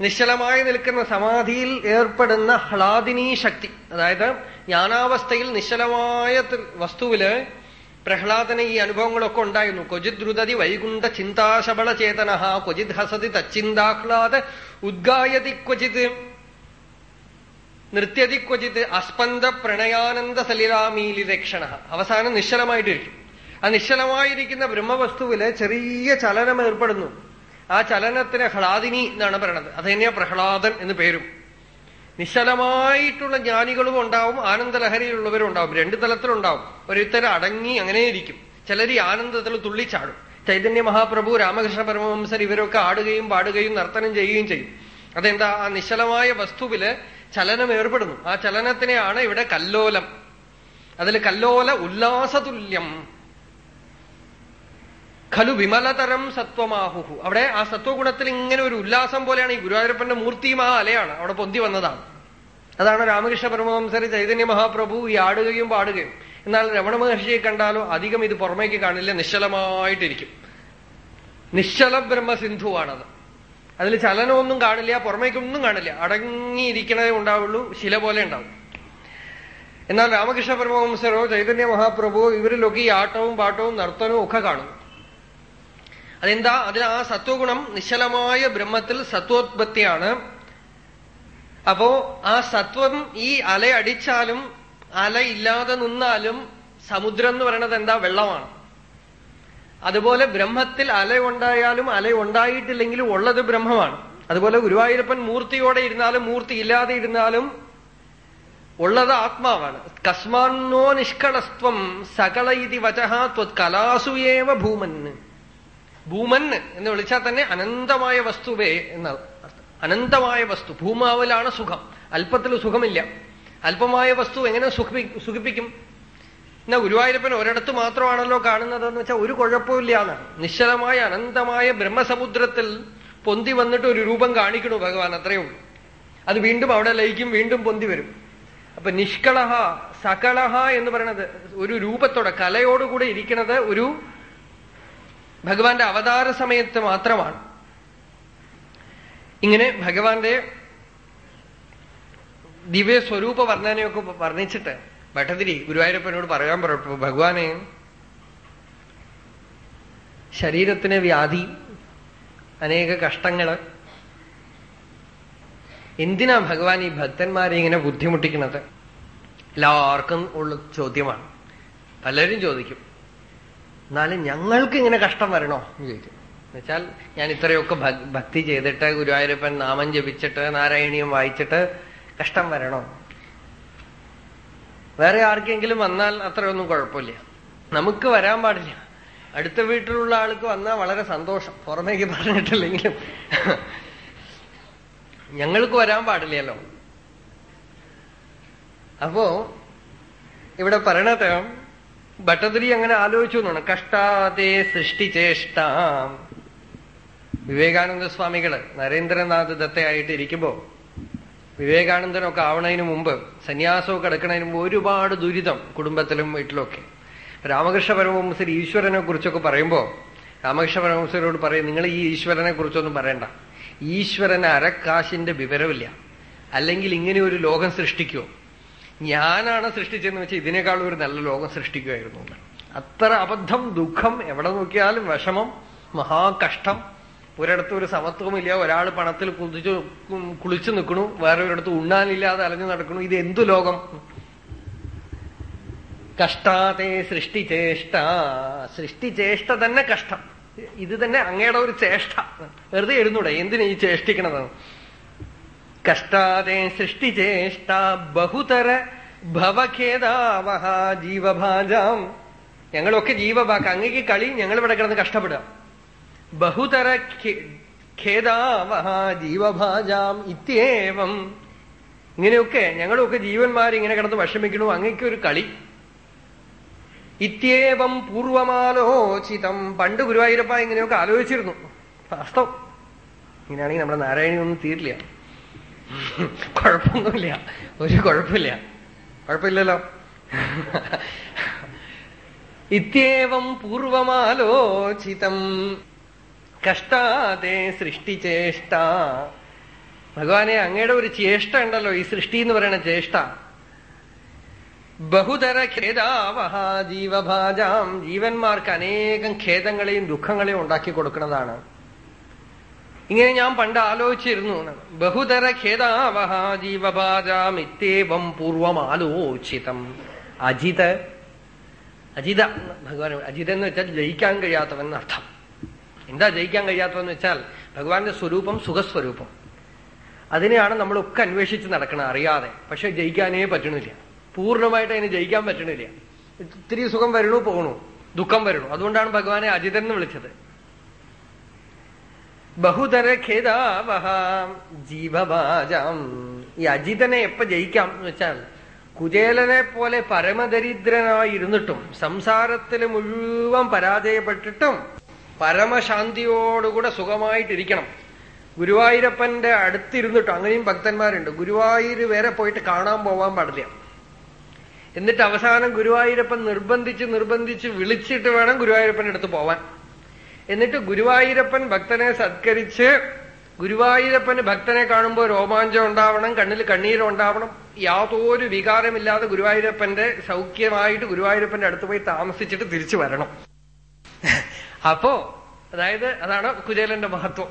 നിശ്ചലമായി നിൽക്കുന്ന സമാധിയിൽ ഏർപ്പെടുന്ന ഹ്ലാദിനീ ശക്തി അതായത് ജ്ഞാനാവസ്ഥയിൽ നിശ്ചലമായ വസ്തുവിൽ പ്രഹ്ലാദന ഈ അനുഭവങ്ങളൊക്കെ ഉണ്ടായിരുന്നു. ക്വചിത് ദ്രുതതി വൈകുണ്ഠ ചിന്താശബള ചേതന ക്വചിത് ഹസതി തച്ചിന്താഹ്ലാദ ഉദ്ഗായതി ക്വചിത് നൃത്യതി ക്വചിത് അസ്പന്ദ പ്രണയാനന്ദ സലിലാമീലിരക്ഷണ. അവസാനം നിശ്ചലമായിട്ടിരിക്കും ആ നിശ്ചലമായിരിക്കുന്ന ബ്രഹ്മവസ്തുവിൽ ചെറിയ ചലനം ഏർപ്പെടുന്നു. ആ ചലനത്തിന് ഹ്ലാദിനി എന്നാണ് പറയണത്. അത് തന്നെയാ പ്രഹ്ലാദൻ എന്ന് പേരും. നിശ്ചലമായിട്ടുള്ള ജ്ഞാനികളും ഉണ്ടാവും ആനന്ദലഹരിയിലുള്ളവരും ഉണ്ടാവും രണ്ടു തലത്തിലുണ്ടാവും. ഒരുത്തരം അടങ്ങി അങ്ങനെയിരിക്കും ചിലർ ഈ ആനന്ദത്തിൽ തുള്ളിച്ചാടും. ചൈതന്യ മഹാപ്രഭു രാമകൃഷ്ണ പരമവംസർ ഇവരൊക്കെ ആടുകയും പാടുകയും നർത്തനം ചെയ്യുകയും ചെയ്യും. അതെന്താ? ആ നിശ്ചലമായ വസ്തുവിൽ ചലനം ഏർപ്പെടുന്നു. ആ ചലനത്തിനെയാണ് ഇവിടെ കല്ലോലം. അതിൽ കല്ലോല ഉല്ലാസതുല്യം. ഖലു വിമലതരം സത്വമാഹുഹു. അവിടെ ആ സത്വഗുണത്തിൽ ഇങ്ങനെ ഒരു ഉല്ലാസം പോലെയാണ് ഈ ഗുരുവായൂരപ്പന്റെ മൂർത്തിയും ആ അലയാണ്. അവിടെ പൊന്തി വന്നതാണ്. അതാണ് രാമകൃഷ്ണ പരമവംസരി ചൈതന്യ മഹാപ്രഭു ഈ ആടുകയും പാടുകയും. എന്നാൽ രമണ മഹർഷിയെ കണ്ടാലോ അധികം ഇത് പുറമേക്ക് കാണില്ല നിശ്ചലമായിട്ടിരിക്കും. നിശ്ചല ബ്രഹ്മസിന്ധുവാണത്. അതിൽ ചലനമൊന്നും കാണില്ല പുറമേക്കൊന്നും കാണില്ല. അടങ്ങിയിരിക്കണേ ഉണ്ടാവുള്ളൂ ശില പോലെ ഉണ്ടാവും. എന്നാൽ രാമകൃഷ്ണ പരമവംസരോ ചൈതന്യ മഹാപ്രഭുവോ ഇവരിലൊക്കെ ഈ ആട്ടവും പാട്ടവും നർത്തനവും ഒക്കെ കാണും. അതെന്താ? അതിൽ ആ സത്വഗുണം നിശ്ചലമായ ബ്രഹ്മത്തിൽ സത്വോത്പത്തിയാണ്. അപ്പോ ആ സത്വം ഈ അല അടിച്ചാലും അല ഇല്ലാതെ നിന്നാലും സമുദ്രം എന്ന് പറയുന്നത് എന്താ? വെള്ളമാണ്. അതുപോലെ ബ്രഹ്മത്തിൽ അല ഉണ്ടായാലും അല ഉണ്ടായിട്ടില്ലെങ്കിലും ഉള്ളത് ബ്രഹ്മമാണ്. അതുപോലെ ഗുരുവായൂരപ്പൻ മൂർത്തിയോടെ ഇരുന്നാലും മൂർത്തി ഇല്ലാതെ ഇരുന്നാലും ഉള്ളത് ആത്മാവാണ്. കസ്മാന്നോ നിഷ്കളസ്ത്വം സകള ഇതി വചഹ ത്വത്കലാസുയേവ ഭൂമന് ഭൂമൻ എന്ന് വിളിച്ചാൽ തന്നെ അനന്തമായ വസ്തുവേ എന്നാണ് അനന്തമായ വസ്തു ഭൂമാവിലാണ് സുഖം. അല്പത്തിൽ സുഖമില്ല. അല്പമായ വസ്തു എങ്ങനെ സുഖി സുഖിപ്പിക്കും? എന്നാ ഗുരുവായൂരപ്പൻ ഒരിടത്ത് മാത്രമാണല്ലോ കാണുന്നത് എന്ന് വെച്ചാൽ ഒരു കുഴപ്പമില്ല എന്നാണ്. നിശ്ചലമായ അനന്തമായ ബ്രഹ്മസമുദ്രത്തിൽ പൊന്തി വന്നിട്ട് ഒരു രൂപം കാണിക്കണു ഭഗവാൻ അത്രയേ ഉള്ളൂ. അത് വീണ്ടും അവിടെ ലയിക്കും വീണ്ടും പൊന്തി വരും. അപ്പൊ നിഷ്കളഹ സകളഹ എന്ന് പറയുന്നത് ഒരു രൂപത്തോടെ കലയോടുകൂടെ ഇരിക്കുന്നത് ഒരു ഭഗവാന്റെ അവതാര സമയത്ത് മാത്രമാണ്. ഇങ്ങനെ ഭഗവാന്റെ ദിവ്യ സ്വരൂപ വർണനയൊക്കെ വർണിച്ചിട്ട് ഭട്ടതിരി ഗുരുവായൂരപ്പനോട് പറയാൻ പറഞ്ഞു ഭഗവാനെ ശരീരത്തിന് വ്യാധി അനേക കഷ്ടങ്ങൾ. എന്തിനാ ഭഗവാൻ ഈ ഭക്തന്മാരെ ഇങ്ങനെ ബുദ്ധിമുട്ടിക്കുന്നത്? എല്ലാവർക്കും ഉള്ള ചോദ്യമാണ്. പലരും ചോദിക്കും. എന്നാലും ഞങ്ങൾക്ക് ഇങ്ങനെ കഷ്ടം വരണോ എന്ന് ചോദിക്കും. എന്നുവെച്ചാൽ ഞാൻ ഇത്രയൊക്കെ ഭക്തി ചെയ്തിട്ട് ഗുരുവായൂരപ്പൻ നാമം ജപിച്ചിട്ട് നാരായണീയം വായിച്ചിട്ട് കഷ്ടം വരണോ? വേറെ ആർക്കെങ്കിലും വന്നാൽ അത്രയൊന്നും കുഴപ്പമില്ല. നമുക്ക് വരാൻ പാടില്ല. അടുത്ത വീട്ടിലുള്ള ആൾക്ക് വന്നാൽ വളരെ സന്തോഷം. പുറമേക്ക് പറഞ്ഞിട്ടില്ലെങ്കിലും. ഞങ്ങൾക്ക് വരാൻ പാടില്ലല്ലോ. അപ്പോ ഇവിടെ പറയണത് ഭട്ടതിരി അങ്ങനെ ആലോചിച്ചു എന്നാണ്. കഷ്ടാതേ സൃഷ്ടിചേഷ്ട വിവേകാനന്ദ സ്വാമികൾ നരേന്ദ്രനാഥ് ദത്തയായിട്ട് ഇരിക്കുമ്പോ വിവേകാനന്ദനൊക്കെ ആവണതിന് മുമ്പ് സന്യാസമൊക്കെ എടുക്കണതിന് മുമ്പ് ഒരുപാട് ദുരിതം കുടുംബത്തിലും വീട്ടിലൊക്കെ. രാമകൃഷ്ണ പരമവംസർ ഈശ്വരനെ കുറിച്ചൊക്കെ പറയുമ്പോ രാമകൃഷ്ണ പരമവംസരോട് പറയും നിങ്ങൾ ഈ ഈശ്വരനെ കുറിച്ചൊന്നും പറയണ്ട. ഈശ്വരന് അരക്കാശിന്റെ വിവരമില്ല. അല്ലെങ്കിൽ ഇങ്ങനെ ഒരു ലോകം സൃഷ്ടിക്കുമോ ഞാനാണ് സൃഷ്ടിച്ചതെന്ന് വെച്ചാൽ ഇതിനേക്കാളും ഒരു നല്ല ലോകം സൃഷ്ടിക്കുമായിരുന്നു. അത്ര അബദ്ധം ദുഃഖം എവിടെ നോക്കിയാലും വിഷമം മഹാകഷ്ടം. ഒരിടത്ത് ഒരു സമത്വമില്ല ഒരാൾ പണത്തിൽ കുതിച്ചു കുളിച്ചു നിൽക്കണു വേറെ ഒരിടത്ത് ഉണ്ണാനില്ലാതെ അലഞ്ഞു നടക്കണു ഇത് എന്തു ലോകം? കഷ്ടാതെ സൃഷ്ടിചേഷ്ട സൃഷ്ടിചേഷ്ട തന്നെ കഷ്ടം. ഇത് തന്നെ അങ്ങയുടെ ഒരു ചേഷ്ട. വെറുതെ എഴുന്നൂടെ. എന്തിനാ ഈ ചേഷ്ടിക്കണത്? കഷ്ടാതെ സൃഷ്ടിചേഷ്ട ബഹുതര ഭവഖേദാവഹ ജീവഭാജാം. ഞങ്ങളൊക്കെ ജീവഭാക്ക അങ്ങേക്ക് കളി ഞങ്ങൾ ഇവിടെ കിടന്ന് കഷ്ടപ്പെടുക. ബഹുതര ഖേദാവഹ ജീവഭാജാം ഇത്യേവം. ഇങ്ങനെയൊക്കെ ഞങ്ങളൊക്കെ ജീവന്മാർ ഇങ്ങനെ കിടന്ന് വിഷമിക്കണു അങ്ങേക്കൊരു കളി. ഇത്യേവം പൂർവമാലോചിതം പണ്ട് ഗുരുവായൂരപ്പ ഇങ്ങനെയൊക്കെ ആലോചിച്ചിരുന്നു. വാസ്തവം. ഇങ്ങനെയാണെങ്കിൽ നമ്മുടെ നാരായണി ഒന്നും തീരില്ല. കുഴപ്പമൊന്നുമില്ല. ഒരു കുഴപ്പമില്ല. കുഴപ്പമില്ലല്ലോ. ഇത്യേവം പൂർവമാലോചിതം. കഷ്ടാതെ സൃഷ്ടിചേഷ്ട ഭഗവാനെ അങ്ങയുടെ ഒരു ചേഷ്ട ഉണ്ടല്ലോ. ഈ സൃഷ്ടി എന്ന് പറയുന്ന ചേഷ്ട. ബഹുതര ഖേദാവഹ ജീവഭാജാം. ജീവന്മാർക്ക് അനേകം ഖേദങ്ങളെയും ദുഃഖങ്ങളെയും ഉണ്ടാക്കി കൊടുക്കുന്നതാണ്. ഇങ്ങനെ ഞാൻ പണ്ട് ആലോചിച്ചിരുന്നു. ബഹുതര ഖേദാവഹ ജീവഭാജാം പൂർവമാലോചിതം. അജിത അജിത ഭഗവാൻ അജിത എന്ന് വെച്ചാൽ ജയിക്കാൻ കഴിയാത്തവൻ എന്നർത്ഥം എന്താ ജയിക്കാൻ കഴിയാത്തവെന്ന് വെച്ചാൽ ഭഗവാന്റെ സ്വരൂപം സുഖസ്വരൂപം. അതിനെയാണ് നമ്മളൊക്കെ അന്വേഷിച്ച് നടക്കണം അറിയാതെ. പക്ഷെ ജയിക്കാനേ പറ്റണില്ല. പൂർണമായിട്ട് അതിന് ജയിക്കാൻ പറ്റണില്ല. ഇത്തിരി സുഖം വരണു പോകണു ദുഃഖം വരണു. അതുകൊണ്ടാണ് ഭഗവാനെ അജിതൻ എന്ന് വിളിച്ചത്. ബഹുതര ഖേദാവഹ ജീവവാജാം ഈ അജിതനെ എപ്പ ജയിക്കാം എന്ന് വെച്ചാൽ കുചേലനെ പോലെ പരമദരിദ്രനായി ഇരുന്നിട്ടും സംസാരത്തിൽ മുഴുവൻ പരാജയപ്പെട്ടിട്ടും പരമശാന്തിയോടുകൂടെ സുഖമായിട്ടിരിക്കണം. ഗുരുവായൂരപ്പന്റെ അടുത്തിരുന്നിട്ടും അങ്ങനെയും ഭക്തന്മാരുണ്ട് ഗുരുവായൂർ വരെ പോയിട്ട് കാണാൻ പോവാൻ പാടില്ല. എന്നിട്ട് അവസാനം ഗുരുവായൂരപ്പൻ നിർബന്ധിച്ച് നിർബന്ധിച്ച് വിളിച്ചിട്ട് വേണം ഗുരുവായൂരപ്പന്റെ അടുത്ത് പോവാൻ. എന്നിട്ട് ഗുരുവായൂരപ്പൻ ഭക്തനെ സത്കരിച്ച് ഗുരുവായൂരപ്പന് ഭക്തനെ കാണുമ്പോൾ രോമാഞ്ചം ഉണ്ടാവണം കണ്ണിൽ കണ്ണീരുണ്ടാവണം യാതൊരു വികാരമില്ലാതെ ഗുരുവായൂരപ്പന്റെ സൗഖ്യമായിട്ട് ഗുരുവായൂരപ്പന്റെ അടുത്ത് പോയി താമസിച്ചിട്ട് തിരിച്ചു വരണം. അപ്പോ അതായത് അതാണ് കുചേലന്റെ മഹത്വം.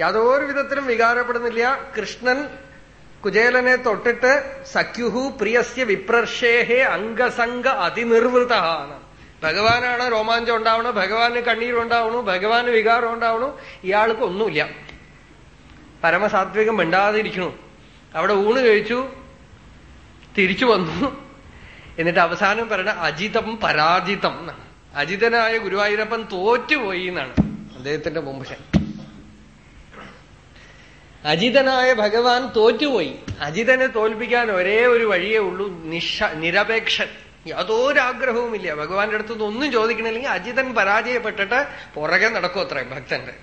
യാതൊരു വിധത്തിലും വികാരപ്പെടുന്നില്ല. കൃഷ്ണൻ കുചേലനെ തൊട്ടിട്ട് സഖ്യുഹു പ്രിയസ്യ വിപ്രർഷേഹേ അംഗസംഗ അതിനിർവൃത ഭഗവാനാണ് രോമാഞ്ചം ഉണ്ടാവണം ഭഗവാന് കണ്ണീരുണ്ടാവണു ഭഗവാന് വികാരം ഉണ്ടാവണു. ഇയാൾക്ക് ഒന്നുമില്ല. പരമസാത്വികം മിണ്ടാതിരിക്കണു. അവിടെ ഊണ് കഴിച്ചു തിരിച്ചു വന്നു. എന്നിട്ട് അവസാനം പറയണ അജിതം പരാജിതം എന്നാണ്. അജിതനായ ഗുരുവായൂരപ്പൻ തോറ്റുപോയി എന്നാണ് അദ്ദേഹത്തിന്റെ മുമ്പ് അജിതനായ ഭഗവാൻ തോറ്റുപോയി. അജിതനെ തോൽപ്പിക്കാൻ ഒരേ ഒരു വഴിയേ ഉള്ളൂ നിഷ നിരപേക്ഷൻ. യാതൊരാഗ്രഹവുമില്ല ഭഗവാന്റെ അടുത്തുനിന്ന് ഒന്നും ചോദിക്കണില്ലെങ്കിൽ അജിതൻ പരാജയപ്പെട്ടിട്ട് പുറകെ നടക്കും അത്രയും ഭക്തന്റെ.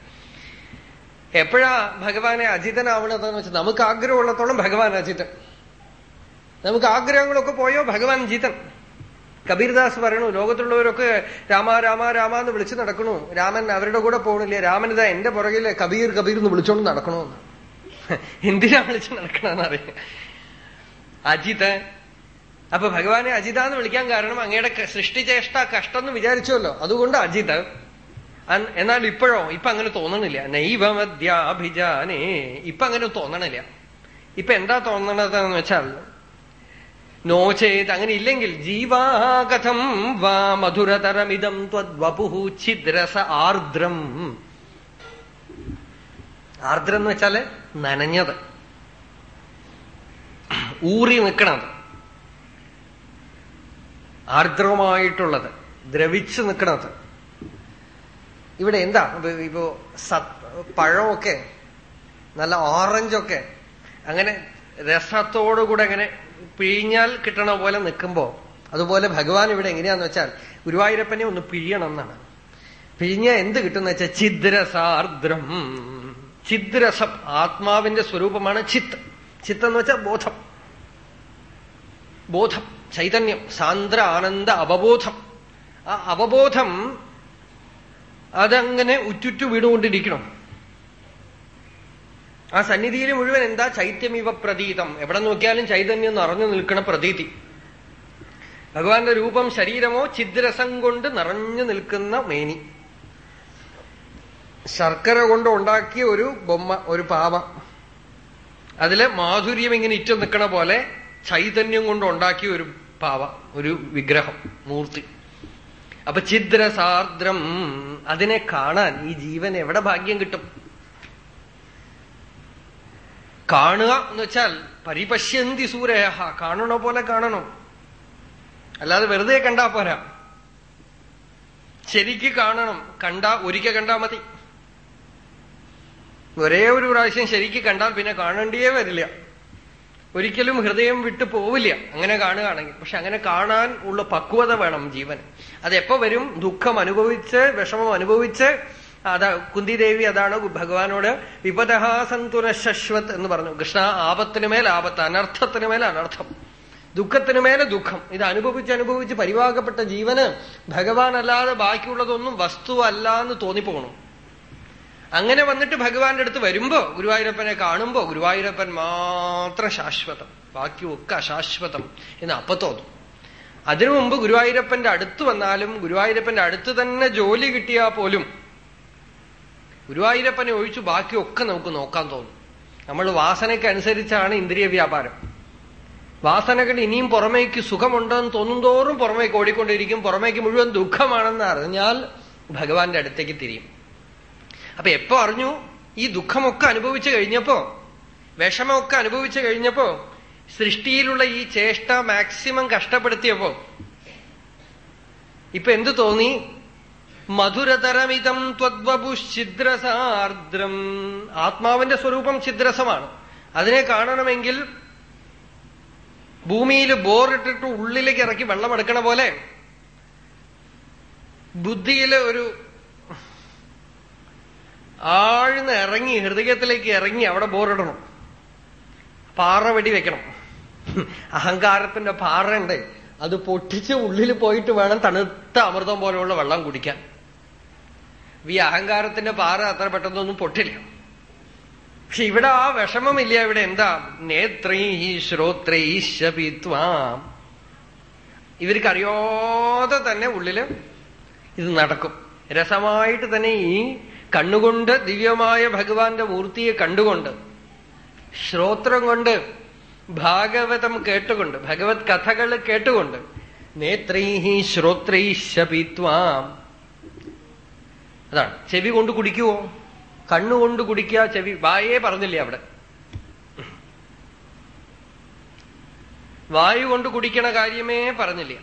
എപ്പോഴാ ഭഗവാനെ അജിതനാവണതെന്ന് വെച്ചാൽ നമുക്ക് ആഗ്രഹമുള്ളത്തോളം ഭഗവാൻ അജിതൻ. നമുക്ക് ആഗ്രഹങ്ങളൊക്കെ പോയോ ഭഗവാൻ ജിതൻ. കബീർദാസ് പറയണു ലോകത്തുള്ളവരൊക്കെ രാമ രാമ രാമ എന്ന് വിളിച്ചു നടക്കണു. രാമൻ അവരുടെ കൂടെ പോകണില്ലേ രാമൻ ഇതാ എന്റെ പുറകിൽ കബീർ കബീർ എന്ന് വിളിച്ചോണ്ട് നടക്കണോന്ന്. എന്തിനാ വിളിച്ചു നടക്കണമെന്നറിയാം അജിത് അപ്പൊ ഭഗവാനെ അജിത എന്ന് വിളിക്കാൻ കാരണം അങ്ങയുടെ സൃഷ്ടിചേഷ്ട കഷ്ടം എന്ന് വിചാരിച്ചുവല്ലോ. അതുകൊണ്ട് അജിത. എന്നാൽ ഇപ്പോഴോ? ഇപ്പൊ അങ്ങനെ തോന്നണില്ല. നൈവമദ്യാഭിജാനേ ഇപ്പൊ അങ്ങനെ തോന്നണില്ല. ഇപ്പൊ എന്താ തോന്നണതെന്ന് വെച്ചാൽ നോചേത് അങ്ങനെ ഇല്ലെങ്കിൽ ജീവാകഥം വാ മധുരതരമിതം ത്വദ്വപുഹു ഛിദ്രസ ആർദ്രം. ആർദ്രം എന്ന് വെച്ചാൽ നനഞ്ഞത്. ഊറി നിൽക്കണത് ആർദ്രമായിട്ടുള്ളത് ദ്രവിച്ചു നിൽക്കുന്നത് ഇവിടെ എന്താ? ഇപ്പോ പഴമൊക്കെ നല്ല ഓറഞ്ചൊക്കെ അങ്ങനെ രസത്തോടുകൂടെ അങ്ങനെ പിഴിഞ്ഞാൽ കിട്ടണ പോലെ നിൽക്കുമ്പോ അതുപോലെ ഭഗവാൻ ഇവിടെ എങ്ങനെയാന്ന് വെച്ചാൽ ഗുരുവായൂരപ്പനെ ഒന്ന് പിഴിയണം എന്നാണ്. പിഴിഞ്ഞ എന്ത് കിട്ടുന്ന വെച്ചാൽ ചിദ്രസാർദ്രം. ചിദ്രസം ആത്മാവിന്റെ സ്വരൂപമാണ് ചിത്ത്. ചിത്ത് എന്ന് വെച്ചാൽ ബോധം. ബോധം. ചൈതന്യം സാന്ദ്ര ആനന്ദ അവബോധം. ആ അവബോധം അതങ്ങനെ ഉറ്റുറ്റു വീണുകൊണ്ടിരിക്കണം. ആ സന്നിധിയിൽ മുഴുവൻ എന്താ ചൈത്യമിവ പ്രതീതം? എവിടെ നോക്കിയാലും ചൈതന്യം നിറഞ്ഞു നിൽക്കണ പ്രതീതി. ഭഗവാന്റെ രൂപം ശരീരമോ ചിദ്രസം കൊണ്ട് നിറഞ്ഞു നിൽക്കുന്ന മേനി. ശർക്കര കൊണ്ട് ഉണ്ടാക്കിയ ഒരു ബൊമ്മ ഒരു പാവ. അതിലെ മാധുര്യം ഇങ്ങനെ ഇറ്റു നിൽക്കണ പോലെ ചൈതന്യം കൊണ്ട് ഉണ്ടാക്കിയ ഒരു പാവ ഒരു വിഗ്രഹം മൂർത്തി. അപ്പൊ ചിദ്രസാർദ്രം അതിനെ കാണാൻ ഈ ജീവൻ എവിടെ ഭാഗ്യം കിട്ടും? കാണുക എന്ന് വെച്ചാൽ പരിപശ്യന്തി സൂരയഹ കാണണ പോലെ കാണണം. അല്ലാതെ വെറുതെ കണ്ടാ പോരാ. ശരിക്ക് കാണണം കണ്ടാ ഒരിക്കൽ കണ്ടാ മതി. ഒരേ ഒരു പ്രാവശ്യം ശരിക്ക് കണ്ടാൽ പിന്നെ കാണേണ്ടിയേ വരില്ല. ഒരിക്കലും ഹൃദയം വിട്ടു പോവില്ല. അങ്ങനെ കാണുകയാണെങ്കിൽ. പക്ഷെ അങ്ങനെ കാണാൻ ഉള്ള പക്വത വേണം ജീവൻ അതെപ്പോ വരും? ദുഃഖം അനുഭവിച്ച് വിഷമം അനുഭവിച്ച്. അതാ കുന്തിദേവി അതാണ് ഭഗവാനോട് സന്തുന ശശ്വത് എന്ന് പറഞ്ഞു. കൃഷ്ണ ആപത്തിനു മേൽ ആപത്ത് അനർത്ഥത്തിനു മേൽ അനർത്ഥം. ദുഃഖത്തിനു മേലെ ദുഃഖം. ഇത് അനുഭവിച്ച് അനുഭവിച്ച് പരിവാകപ്പെട്ട ജീവന് ഭഗവാൻ അല്ലാതെ ബാക്കിയുള്ളതൊന്നും വസ്തുവല്ല എന്ന് തോന്നിപ്പോകണം അങ്ങനെ വന്നിട്ട് ഭഗവാന്റെ അടുത്ത് വരുമ്പോ ഗുരുവായൂരപ്പനെ കാണുമ്പോ ഗുരുവായൂരപ്പൻ മാത്രം ശാശ്വതം ബാക്കിയൊക്കെ അശാശ്വതം എന്ന് അപ്പൊ തോന്നും അതിനു മുമ്പ് ഗുരുവായൂരപ്പന്റെ അടുത്ത് വന്നാലും ഗുരുവായൂരപ്പന്റെ അടുത്ത് തന്നെ ജോലി കിട്ടിയാ പോലും ഗുരുവായൂരപ്പനെ ഒഴിച്ചു ബാക്കിയൊക്കെ നമുക്ക് നോക്കാൻ തോന്നും. നമ്മൾ വാസനയ്ക്ക് അനുസരിച്ചാണ് ഇന്ദ്രിയ വ്യാപാരം. വാസനകൾ ഇനിയും പുറമേക്ക് സുഖമുണ്ടെന്ന് തോന്നുന്തോറും പുറമേക്ക് ഓടിക്കൊണ്ടിരിക്കും പുറമേക്ക് മുഴുവൻ ദുഃഖമാണെന്ന് അറിഞ്ഞാൽ ഭഗവാന്റെ അടുത്തേക്ക് തിരിയും. അപ്പൊ എപ്പോ അറിഞ്ഞു? ഈ ദുഃഖമൊക്കെ അനുഭവിച്ചു കഴിഞ്ഞപ്പോ വിഷമമൊക്കെ അനുഭവിച്ചു കഴിഞ്ഞപ്പോ സൃഷ്ടിയിലുള്ള ഈ ചേഷ്ട മാക്സിമം കഷ്ടപ്പെടുത്തിയപ്പോ ഇപ്പൊ എന്തു തോന്നി? മധുരതരമിതം ത്വദ്വപു ഛിദ്രസാർദ്രം. ആത്മാവിന്റെ സ്വരൂപം ഛിദ്രസമാണ്. അതിനെ കാണണമെങ്കിൽ ഭൂമിയിൽ ബോറിട്ടിട്ട് ഉള്ളിലേക്ക് ഇറക്കി വെള്ളം എടുക്കണ പോലെ ബുദ്ധിയിലെ ഒരു ആഴ്ന്ന് ഇറങ്ങി ഹൃദയത്തിലേക്ക് ഇറങ്ങി അവിടെ ബോറിടണം. പാറ വെടി വെക്കണം. അഹങ്കാരത്തിന്റെ പാറയുണ്ട്. അത് പൊട്ടിച്ച് ഉള്ളിൽ പോയിട്ട് വേണം തണുത്ത അമൃതം പോലെയുള്ള വെള്ളം കുടിക്കാൻ. ഈ അഹങ്കാരത്തിന്റെ പാറ അത്ര പെട്ടെന്നൊന്നും പൊട്ടില്ല. പക്ഷെ ഇവിടെ ആ വിഷമമില്ല. ഇവിടെ എന്താ? നേത്രൈ ശ്രോത്രൈ ശപിത്വാം ഇവർക്കറിയാതെ തന്നെ ഉള്ളിൽ ഇത് നടക്കും. രസമായിട്ട് തന്നെ ഈ കണ്ണുകൊണ്ട് ദിവ്യമായ ഭഗവാന്റെ മൂർത്തിയെ കണ്ടുകൊണ്ട് ശ്രോത്രം കൊണ്ട് ഭാഗവതം കേട്ടുകൊണ്ട് ഭഗവത് കഥകൾ കേട്ടുകൊണ്ട് നേത്രൈഹി ശ്രോത്രൈ ശപിത്വാം അതാണ്. ചെവി കൊണ്ട് കുടിക്കുവോ? കണ്ണുകൊണ്ട് കുടിക്കുക ചെവി. വായേ പറഞ്ഞില്ലേ അവിടെ? വായു കൊണ്ട് കുടിക്കണ കാര്യമേ പറഞ്ഞില്ല.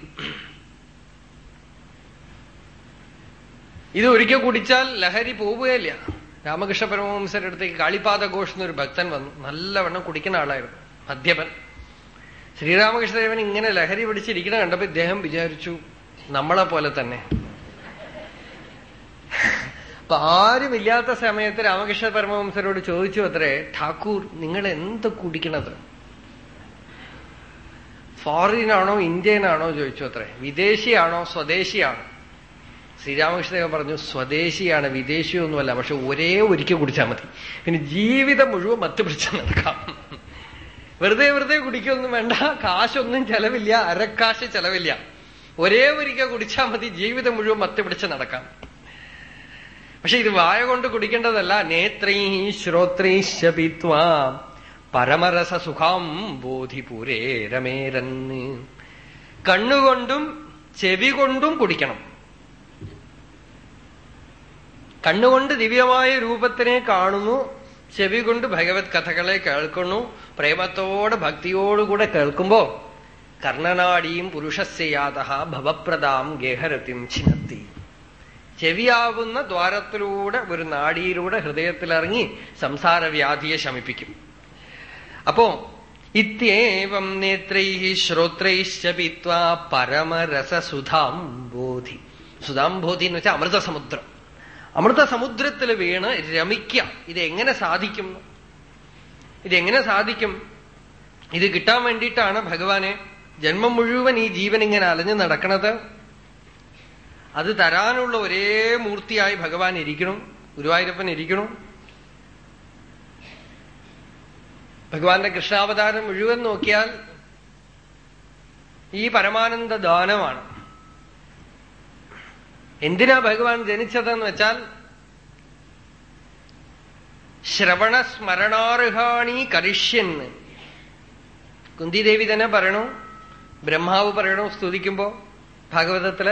ഇത് ഒരിക്കൽ കുടിച്ചാൽ ലഹരി പോവുകയില്ല. രാമകൃഷ്ണ പരമവംസരുടെ അടുത്തേക്ക് കാളിപാദ ഘോഷ് എന്നൊരു ഭക്തൻ വന്നു. നല്ലവണ്ണം കുടിക്കുന്ന ആളായിരുന്നു. മദ്യപൻ. ശ്രീരാമകൃഷ്ണദേവൻ ഇങ്ങനെ ലഹരി പിടിച്ചിരിക്കണ കണ്ടപ്പോ ഇദ്ദേഹം വിചാരിച്ചു നമ്മളെ പോലെ തന്നെ. അപ്പൊ ആരുമില്ലാത്ത സമയത്ത് രാമകൃഷ്ണ പരമവംസരോട് ചോദിച്ചു അത്രേ ഠാക്കൂർ നിങ്ങൾ എന്ത് കുടിക്കണത്? ഫോറിനാണോ ഇന്ത്യനാണോ ചോദിച്ചു അത്രേ വിദേശിയാണോ സ്വദേശിയാണോ? ശ്രീരാമകൃഷ്ണദേവൻ പറഞ്ഞു സ്വദേശിയാണ് വിദേശിയൊന്നുമല്ല പക്ഷെ ഒരേ ഒരിക്കൽ കുടിച്ചാൽ മതി. പിന്നെ ജീവിതം മുഴുവൻ മത്ത് പിടിച്ച് നടക്കാം. വെറുതെ വെറുതെ കുടിക്കൊന്നും വേണ്ട കാശൊന്നും ചെലവില്ല അരക്കാശ് ചെലവില്ല. ഒരേ ഒരിക്കൽ കുടിച്ചാൽ മതി ജീവിതം മുഴുവൻ മത്ത് പിടിച്ച് നടക്കാം. പക്ഷെ ഇത് വായ കൊണ്ട് കുടിക്കേണ്ടതല്ല നേത്രൈ ശ്രോത്രീ ശപിത്വ പരമരസ സുഖം ബോധിപൂരേ രമേരന്ന് കണ്ണുകൊണ്ടും ചെവി കൊണ്ടും കുടിക്കണം. കണ്ണുകൊണ്ട് ദിവ്യമായ രൂപത്തിനെ കാണുന്നു. ചെവി കൊണ്ട് ഭഗവത് കഥകളെ കേൾക്കുന്നു. പ്രേമത്തോടെ ഭക്തിയോടുകൂടെ കേൾക്കുമ്പോ കർണനാടിയും പുരുഷസ്യാത ഭവപ്രദാം ഗേഹരത്തിം ചിനത്തി ചെവിയാവുന്ന ദ്വാരത്തിലൂടെ ഒരു നാടിയിലൂടെ ഹൃദയത്തിലിറങ്ങി സംസാരവ്യാധിയെ ശമിപ്പിക്കും. അപ്പോ ഇത്യേവം നേത്രൈ ശ്രോത്രൈശ്ചപിത്വാ सुधाം ബോധി എന്ന് വെച്ചാൽ അമൃതസമുദ്രം. അമൃതസമുദ്രത്തിൽ വീണ് രമിക്കുക ഇതെങ്ങനെ സാധിക്കും? ഇതെങ്ങനെ സാധിക്കും? ഇത് കിട്ടാൻ വേണ്ടിയിട്ടാണ് ഭഗവാനെ ജന്മം മുഴുവൻ ഈ ജീവൻ ഇങ്ങനെ അലഞ്ഞു നടക്കണത്. അത് തരാനുള്ള ഒരേ മൂർത്തിയായി ഭഗവാൻ ഇരിക്കണം. ഗുരുവായൂരപ്പൻ ഇരിക്കണം. ഭഗവാന്റെ കൃഷ്ണാവതാരം മുഴുവൻ നോക്കിയാൽ ഈ പരമാനന്ദ ദാനമാണ്. എന്തിനാ ഭഗവാൻ ജനിച്ചതെന്ന് വെച്ചാൽ ശ്രവണ സ്മരണാർഹാണി കരിഷ്യന്ന് കുന്തിദേവി തന്നെ പറയണു ബ്രഹ്മാവ് പറയണു സ്തുതിക്കുമ്പോ ഭാഗവതത്തിൽ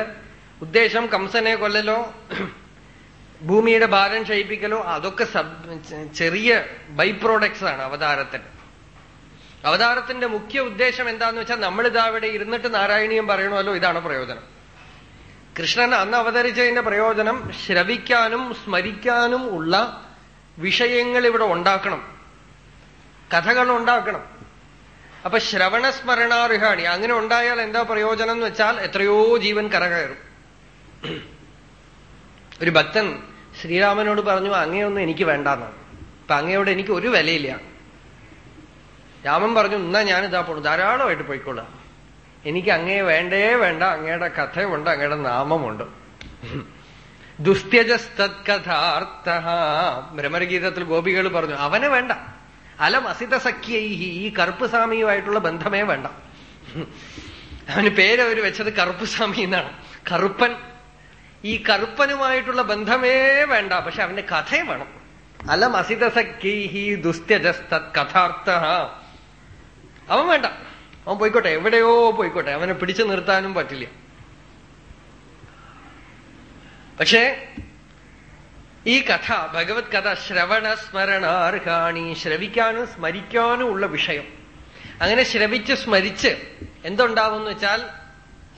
ഉദ്ദേശം കംസനെ കൊല്ലലോ ഭൂമിയുടെ ഭാരം ക്ഷയിപ്പിക്കലോ അതൊക്കെ ചെറിയ ബൈ പ്രോഡക്ട്സ് ആണ് അവതാരത്തിന്. അവതാരത്തിന്റെ മുഖ്യ ഉദ്ദേശം എന്താന്ന് വെച്ചാൽ നമ്മളിതാ ഇവിടെ ഇരുന്നിട്ട് നാരായണീയം പറയണമല്ലോ ഇതാണ് പ്രയോജനം. കൃഷ്ണൻ അന്ന് അവതരിച്ചതിന്റെ പ്രയോജനം ശ്രവിക്കാനും സ്മരിക്കാനും ഉള്ള വിഷയങ്ങൾ ഇവിടെ ഉണ്ടാക്കണം. കഥകൾ ഉണ്ടാക്കണം. അപ്പൊ ശ്രവണസ്മരണാർഹാണി അങ്ങനെ ഉണ്ടായാൽ എന്താ പ്രയോജനം എന്ന് വെച്ചാൽ എത്രയോ ജീവൻ കരകയറും. ഒരു ഭക്തൻ ശ്രീരാമനോട് പറഞ്ഞു അങ്ങയൊന്നും എനിക്ക് വേണ്ടെന്നാണ് അപ്പൊ അങ്ങയോട് എനിക്ക് ഒരു വിലയില്ല. രാമൻ പറഞ്ഞു എന്നാ ഞാനിതാ പോണു ധാരാളമായിട്ട് പോയിക്കൊള്ളാം എനിക്ക് അങ്ങേ വേണ്ടേ വേണ്ട അങ്ങയുടെ കഥയുണ്ട് അങ്ങയുടെ നാമമുണ്ട്. ദുസ്ത്യജസ്തത്കഥാർത്ഥ. ഭ്രമരഗീതത്തിൽ ഗോപികൾ പറഞ്ഞു അവനെ വേണ്ട. അലം അസിത സഖ്യൈഹി ഈ കറുപ്പുസ്വാമിയുമായിട്ടുള്ള ബന്ധമേ വേണ്ട. അവന് പേര് അവർ വെച്ചത് കറുപ്പുസ്വാമി എന്നാണ്. കറുപ്പൻ. ഈ കറുപ്പനുമായിട്ടുള്ള ബന്ധമേ വേണ്ട പക്ഷെ അവന്റെ കഥയെ വേണം. അലം അസിതസഖീഹി ദുസ്ത്യജസ്തത് കഥാർത്ഥ അവൻ വേണ്ട. അവൻ പോയിക്കോട്ടെ എവിടെയോ പോയിക്കോട്ടെ. അവനെ പിടിച്ചു നിർത്താനും പറ്റില്ല. പക്ഷേ ഈ കഥ ഭഗവത് കഥ ശ്രവണ സ്മരണാർഹാണി ശ്രവിക്കാനും സ്മരിക്കാനും ഉള്ള വിഷയം. അങ്ങനെ ശ്രവിച്ച് സ്മരിച്ച് എന്തുണ്ടാവും വെച്ചാൽ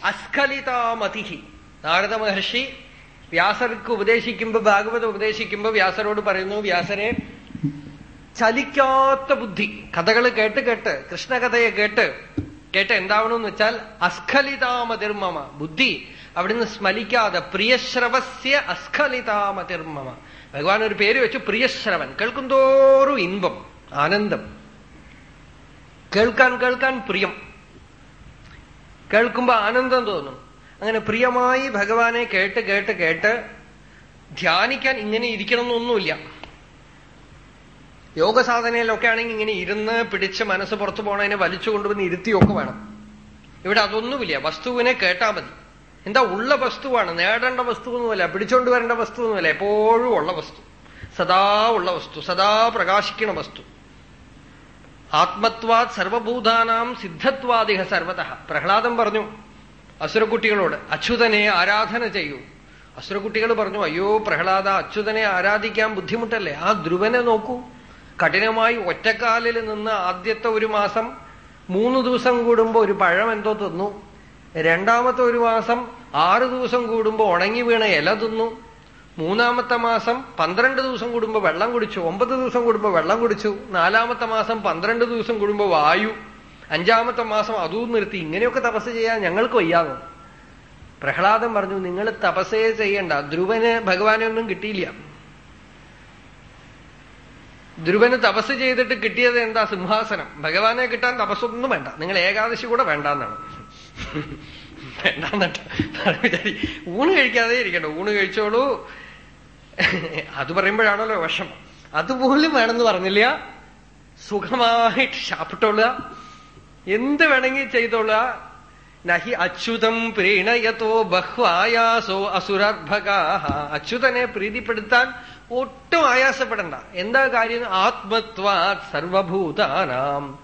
അസ്ഖലിതാമതിഹി. നാരദ മഹർഷി വ്യാസർക്ക് ഉപദേശിക്കുമ്പോ ഭാഗവതം ഉപദേശിക്കുമ്പോ വ്യാസരോട് പറയുന്നു വ്യാസരെ ചലിക്കാത്ത ബുദ്ധി. കഥകൾ കേട്ട് കേട്ട് കൃഷ്ണകഥയെ കേട്ട് കേട്ട് എന്താവണമെന്ന് വെച്ചാൽ അസ്ഖലിതാമതിർമ്മമ. ബുദ്ധി അവിടുന്ന് സ്മലിക്കാതെ പ്രിയശ്രവസ്യ അസ്ഖലിതാമതിർമ്മമ. ഭഗവാൻ ഒരു പേര് വെച്ചു പ്രിയശ്രവൻ. കേൾക്കും തോറും ഇൻപം ആനന്ദം. കേൾക്കാൻ കേൾക്കാൻ പ്രിയം. കേൾക്കുമ്പോ ആനന്ദം തോന്നും. അങ്ങനെ പ്രിയമായി ഭഗവാനെ കേട്ട് കേട്ട് കേട്ട് ധ്യാനിക്കാൻ ഇങ്ങനെ ഇരിക്കണമെന്നൊന്നുമില്ല യോഗസാധനയിലൊക്കെ ആണെങ്കിൽ ഇങ്ങനെ ഇരുന്ന് പിടിച്ച് മനസ്സ് പുറത്തു പോണതിനെ വലിച്ചു കൊണ്ടുവന്ന് ഇരുത്തിയൊക്കെ വേണം. ഇവിടെ അതൊന്നുമില്ല. വസ്തുവിനെ കേട്ടാ മതി. എന്താ ഉള്ള വസ്തുവാണ്? നേടേണ്ട വസ്തുവൊന്നുമല്ല. പിടിച്ചോണ്ട് വരേണ്ട വസ്തുവൊന്നുമല്ല. എപ്പോഴും ഉള്ള വസ്തു. സദാ ഉള്ള വസ്തു. സദാ പ്രകാശിക്കണ വസ്തു. ആത്മത്വാത് സർവഭൂതാനാം സിദ്ധത്വാദിഹ സർവത. പ്രഹ്ലാദം പറഞ്ഞു അസുരക്കുട്ടികളോട് അച്യുതനെ ആരാധന ചെയ്യൂ. അസുരക്കുട്ടികൾ പറഞ്ഞു അയ്യോ പ്രഹ്ലാദ അച്യുതനെ ആരാധിക്കാൻ ബുദ്ധിമുട്ടല്ലേ? ആ ധ്രുവനെ നോക്കൂ. കഠിനമായി ഒറ്റക്കാലിൽ നിന്ന് ആദ്യത്തെ ഒരു മാസം മൂന്ന് ദിവസം കൂടുമ്പോ ഒരു പഴം എന്തോ തിന്നു. രണ്ടാമത്തെ ഒരു മാസം ആറ് ദിവസം കൂടുമ്പോ ഉണങ്ങി വീണ ഇല തിന്നു. മൂന്നാമത്തെ മാസം പന്ത്രണ്ട് ദിവസം കൂടുമ്പോ വെള്ളം കുടിച്ചു. ഒമ്പത് ദിവസം കൂടുമ്പോ വെള്ളം കുടിച്ചു. നാലാമത്തെ മാസം പന്ത്രണ്ട് ദിവസം കൂടുമ്പോ വായു. അഞ്ചാമത്തെ മാസം അതും നിർത്തി. ഇങ്ങനെയൊക്കെ തപസ് ചെയ്യാൻ ഞങ്ങൾക്ക് വയ്യാതെ പ്രഹ്ലാദം പറഞ്ഞു നിങ്ങൾ തപസ്സേ ചെയ്യണ്ട. ധ്രുവന് ഭഗവാനെ ഒന്നും കിട്ടിയില്ല. ധ്രുവന് തപസ് ചെയ്തിട്ട് കിട്ടിയത് എന്താ സിംഹാസനം? ഭഗവാനെ കിട്ടാൻ തപസ്സൊന്നും വേണ്ട. നിങ്ങൾ ഏകാദശി കൂടെ വേണ്ട എന്നാണ് ഊണ് കഴിക്കാതെ ഇരിക്കണ്ട. ഊണ് കഴിച്ചോളൂ. അത് പറയുമ്പോഴാണല്ലോ വിഷം അതുപോലും വേണമെന്ന് പറഞ്ഞില്ല. സുഖമായിട്ട് ശാപ്പിട്ടോളുക. എന്ത് വേണമെങ്കിൽ ചെയ്തോളുക. നഹി അച്യുതം പ്രീണയതോ ബഹ്വായാസോ അസുരർഭകാ അച്യുതനെ പ്രീതിപ്പെടുത്താൻ ഒട്ടും ആയാസപ്പെടണ്ട. എന്താ കാര്യം? ആത്മത്വാ സർവഭൂതാനാം.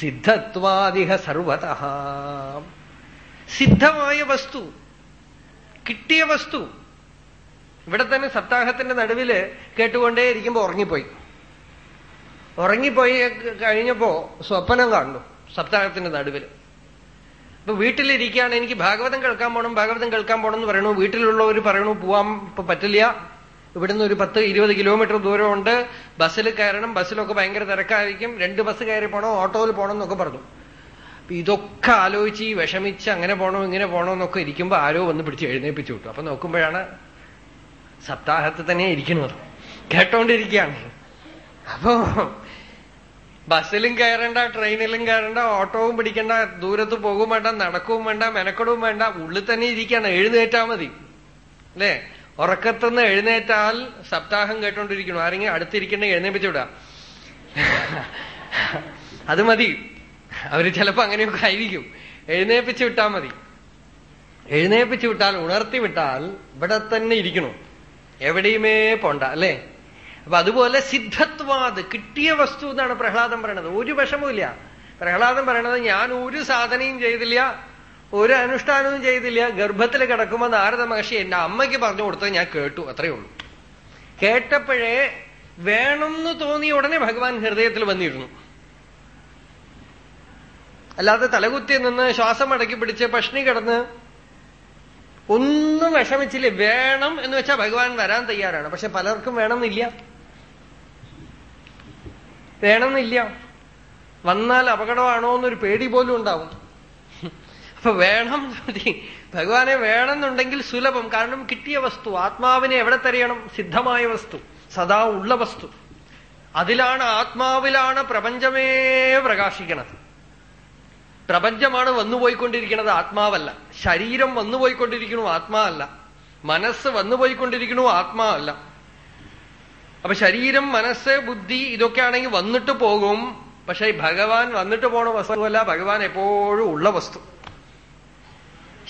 സിദ്ധത്വാദിഹ സർവത. സിദ്ധമായ വസ്തു. കിട്ടിയ വസ്തു. ഇവിടെ തന്നെ സപ്താഹത്തിന്റെ നടുവിൽ കേട്ടുകൊണ്ടേ ഇരിക്കുമ്പോ ഉറങ്ങിപ്പോയി. ഉറങ്ങിപ്പോയി കഴിഞ്ഞപ്പോ സ്വപ്നം കാണുന്നു സപ്താഹത്തിന്റെ നടുവിൽ. ഇപ്പൊ വീട്ടിലിരിക്കുകയാണ്. എനിക്ക് ഭാഗവതം കേൾക്കാൻ പോകണം ഭാഗവതം കേൾക്കാൻ പോകണം എന്ന് പറയണു. വീട്ടിലുള്ളവർ പറയണു പോവാൻ ഇപ്പൊ പറ്റില്ല. ഇവിടുന്ന് ഒരു പത്ത് ഇരുപത് കിലോമീറ്റർ ദൂരമുണ്ട്. ബസ്സിൽ കയറണം. ബസ്സിലൊക്കെ ഭയങ്കര തിരക്കായിരിക്കും. രണ്ട് ബസ് കയറി പോകണം ഓട്ടോയിൽ പോകണം എന്നൊക്കെ പറഞ്ഞു. ഇതൊക്കെ ആലോചിച്ച് ഈ വിഷമിച്ച് അങ്ങനെ പോകണോ ഇങ്ങനെ പോകണോ എന്നൊക്കെ ഇരിക്കുമ്പോ ആരോ വന്ന് പിടിച്ച് എഴുന്നേപ്പിച്ചു വിട്ടു. അപ്പൊ നോക്കുമ്പോഴാണ് സപ്താഹത്തിൽ തന്നെ ഇരിക്കുന്നത്. കേട്ടോണ്ടിരിക്കുകയാണ്. അപ്പോ ബസ്സിലും കയറണ്ട ട്രെയിനിലും കയറണ്ട ഓട്ടോവും പിടിക്കണ്ട ദൂരത്ത് പോകും വേണ്ട നടക്കവും വേണ്ട മെനക്കെടവും വേണ്ട ഉള്ളിൽ തന്നെ ഇരിക്കണം എഴുന്നേറ്റാ മതി. അല്ലേ? ഉറക്കത്തുനിന്ന് എഴുന്നേറ്റാൽ സപ്താഹം കേട്ടോണ്ടിരിക്കണം ആരെങ്കിലും അടുത്തിരിക്കണേ എഴുന്നേപ്പിച്ചു വിടാം. അത് മതി. അവർ ചിലപ്പോ അങ്ങനെയൊക്കെ ആയിരിക്കും. എഴുന്നേപ്പിച്ചു വിട്ടാൽ മതി. എഴുന്നേപ്പിച്ചു വിട്ടാൽ ഉണർത്തി വിട്ടാൽ ഇവിടെ തന്നെ ഇരിക്കണം. എവിടെയുമേ പോണ്ട അല്ലേ? അപ്പൊ അതുപോലെ സിദ്ധത്വാത് കിട്ടിയ വസ്തു എന്നാണ് പ്രഹ്ലാദം പറയണത് ഒരു വിഷമമില്ല പ്രഹ്ലാദം പറയണത് ഞാൻ ഒരു സാധനയും ചെയ്തില്ല. ഒരു അനുഷ്ഠാനവും ചെയ്തില്ല. ഗർഭത്തിൽ കിടക്കുമ്പോ നാരദ മഹർഷി എന്റെ അമ്മയ്ക്ക് പറഞ്ഞു കൊടുത്തത് ഞാൻ കേട്ടു. അത്രയേ ഉള്ളൂ. കേട്ടപ്പോഴേ വേണമെന്ന് തോന്നിയ ഉടനെ ഭഗവാൻ ഹൃദയത്തിൽ വന്നിരുന്നു. അല്ലാതെ തലകുത്തി നിന്ന് ശ്വാസം അടക്കി പിടിച്ച് പഷ്ണി കിടന്ന് ഒന്നും വിഷമിച്ചില്ല. വേണം എന്ന് വെച്ചാൽ ഭഗവാൻ വരാൻ തയ്യാറാണ്. പക്ഷെ പലർക്കും വേണമെന്നില്ല. വേണമെന്നില്ല. വന്നാൽ അപകടമാണോ എന്നൊരു പേടി പോലും ഉണ്ടാവും. അപ്പൊ വേണം ഭഗവാനെ വേണമെന്നുണ്ടെങ്കിൽ സുലഭം. കാരണം കിട്ടിയ വസ്തു ആത്മാവിനെ എവിടെ തെരയണം? സിദ്ധമായ വസ്തു സദാ ഉള്ള വസ്തു. അതിലാണ് ആത്മാവിലാണ് പ്രപഞ്ചമേ പ്രകാശിക്കണത്. പ്രപഞ്ചമാണ് വന്നുപോയിക്കൊണ്ടിരിക്കുന്നത് ആത്മാവല്ല. ശരീരം വന്നുപോയിക്കൊണ്ടിരിക്കണു ആത്മാവല്ല. മനസ്സ് വന്നുപോയിക്കൊണ്ടിരിക്കണു ആത്മാവല്ല. അപ്പൊ ശരീരം മനസ്സ് ബുദ്ധി ഇതൊക്കെ ആണെങ്കിൽ വന്നിട്ട് പോകും. പക്ഷെ ഭഗവാൻ വന്നിട്ട് പോണ വസ്തുവല്ല ഭഗവാൻ എപ്പോഴും ഉള്ള വസ്തു.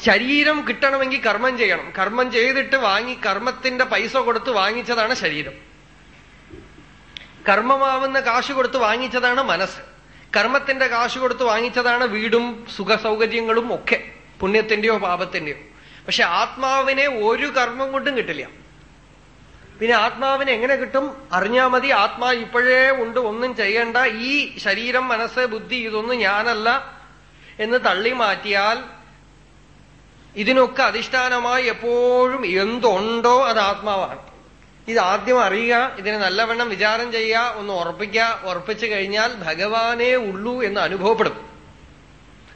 ശരീരം കിട്ടണമെങ്കിൽ കർമ്മം ചെയ്യണം. കർമ്മം ചെയ്തിട്ട് വാങ്ങി കർമ്മത്തിന്റെ പൈസ കൊടുത്ത് വാങ്ങിച്ചതാണ് ശരീരം. കർമ്മമാവുന്ന കാശ് കൊടുത്ത് വാങ്ങിച്ചതാണ് മനസ്സ്. കർമ്മത്തിന്റെ കാശ് കൊടുത്ത് വാങ്ങിച്ചതാണ് വീടും സുഖസൗകര്യങ്ങളും ഒക്കെ പുണ്യത്തിന്റെയോ പാപത്തിന്റെയോ. പക്ഷെ ആത്മാവിനെ ഒരു കർമ്മം കൊണ്ടും കിട്ടില്ല. പിന്നെ ആത്മാവിനെ എങ്ങനെ കിട്ടും? അറിഞ്ഞാ മതി. ആത്മാ ഇപ്പോഴേ ഉണ്ട്. ഒന്നും ചെയ്യേണ്ട. ഈ ശരീരം മനസ്സ് ബുദ്ധി ഇതൊന്നും ഞാനല്ല എന്ന് തള്ളി മാറ്റിയാൽ ഇതിനൊക്കെ അധിഷ്ഠാനമായി എപ്പോഴും എന്തുണ്ടോ അത് ആത്മാവാണ്. ഇത് ആദ്യം അറിയുക ഇതിനെ നല്ലവണ്ണം വിചാരം ചെയ്യുക ഒന്ന് ഉറപ്പിക്കുക ഉറപ്പിച്ചു കഴിഞ്ഞാൽ ഭഗവാനേ ഉള്ളൂ എന്ന് അനുഭവപ്പെടും.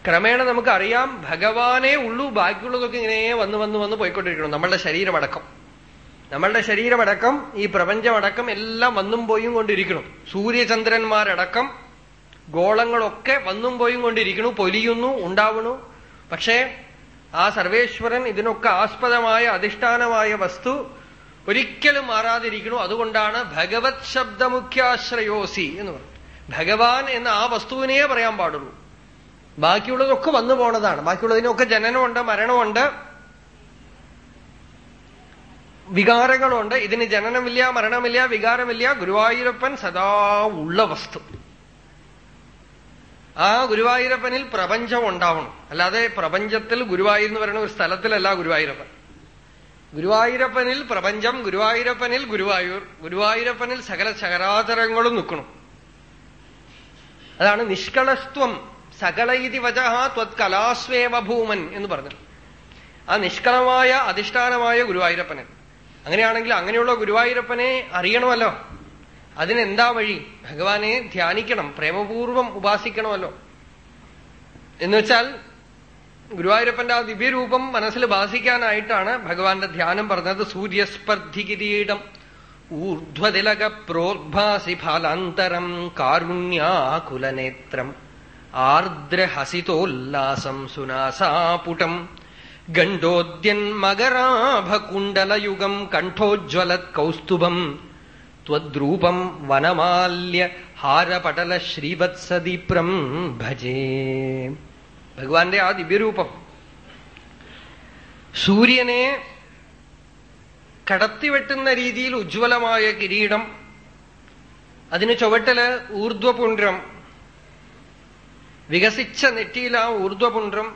ക്രമേണ നമുക്ക് അറിയാം ഭഗവാനേ ഉള്ളൂ ബാക്കിയുള്ളതൊക്കെ ഇങ്ങനെ വന്ന് വന്ന് വന്ന് പോയിക്കൊണ്ടിരിക്കണം നമ്മളുടെ ശരീരമടക്കം. നമ്മളുടെ ശരീരമടക്കം ഈ പ്രപഞ്ചമടക്കം എല്ലാം വന്നും പോയും കൊണ്ടിരിക്കണം സൂര്യചന്ദ്രന്മാരടക്കം ഗോളങ്ങളൊക്കെ വന്നും പോയും കൊണ്ടിരിക്കണു പൊലിയുന്നു ഉണ്ടാവണു പക്ഷേ ആ സർവേശ്വരൻ ഇതിനൊക്കെ ആസ്പദമായ അധിഷ്ഠാനമായ വസ്തു ഒരിക്കലും മാറാതിരിക്കണു അതുകൊണ്ടാണ് ഭഗവത് ശബ്ദമുഖ്യാശ്രയോസി എന്ന് പറഞ്ഞു ഭഗവാൻ എന്ന ആ വസ്തുവിനെ പറയാൻ പാടുള്ളൂ. ബാക്കിയുള്ളതൊക്കെ വന്നു പോണതാണ്. ബാക്കിയുള്ളതിനൊക്കെ ജനനമുണ്ട് മരണമുണ്ട് വികാരങ്ങളുണ്ട്. ഇതിന് ജനനമില്ല മരണമില്ല വികാരമില്ല. ഗുരുവായൂരപ്പൻ സദാ ഉള്ള വസ്തു. ആ ഗുരുവായൂരപ്പനിൽ പ്രപഞ്ചം ഉണ്ടാവണം. അല്ലാതെ പ്രപഞ്ചത്തിൽ ഗുരുവായൂർ എന്ന് പറയുന്ന ഒരു സ്ഥലത്തിലല്ല ഗുരുവായൂരപ്പൻ. ഗുരുവായൂരപ്പനിൽ പ്രപഞ്ചം ഗുരുവായൂരപ്പനിൽ ഗുരുവായൂർ ഗുരുവായൂരപ്പനിൽ സകല ചകരാചരങ്ങളും നിൽക്കണം. അതാണ് നിഷ്കളസ്ത്വം. സകല ഇതി വചഹ ത്വത് ഭൂമൻ എന്ന് പറഞ്ഞു ആ നിഷ്കളമായ അധിഷ്ഠാനമായ ഗുരുവായൂരപ്പനെ. അങ്ങനെയാണെങ്കിൽ അങ്ങനെയുള്ള ഗുരുവായൂരപ്പനെ അറിയണമല്ലോ. അതിനെന്താ വഴി? ഭഗവാനെ ധ്യാനിക്കണം പ്രേമപൂർവം ഉപാസിക്കണമല്ലോ. എന്നുവെച്ചാൽ ഗുരുവായൂരപ്പന്റെ ആ ദിവ്യരൂപം മനസ്സിൽ ഭാസിക്കാനായിട്ടാണ് ഭഗവാന്റെ ധ്യാനം പറഞ്ഞത്. സൂര്യസ്പർദ്ധി കിരീടം ഊർധ്വതിലക പ്രോദ്ഭാസി ഫാലാന്തരം കാരുണ്യാകുലനേത്രം ആർദ്രഹസിതോല്ലാസം സുനാസാപുടം ഗണ്ഡോദ്യന്മകരാഭകുണ്ടലയുഗം കണ്ഠോജ്വലത് കൗസ്തുഭം ത്വദ്രൂപം വനമാല്യ ഹാരപടല ശ്രീവത്സദീപ്രം ഭജേ ഭഗവാന്റെ ആ ദിവ്യരൂപം. സൂര്യനെ കടത്തിവെട്ടുന്ന രീതിയിൽ ഉജ്ജ്വലമായ കിരീടം അതിന് ചുവട്ടിൽ ഊർധ്വപുണ്ഡ്രം വികസിച്ച നെറ്റിയിൽ ആ ഊർധ്വപുണ്ഡ്രം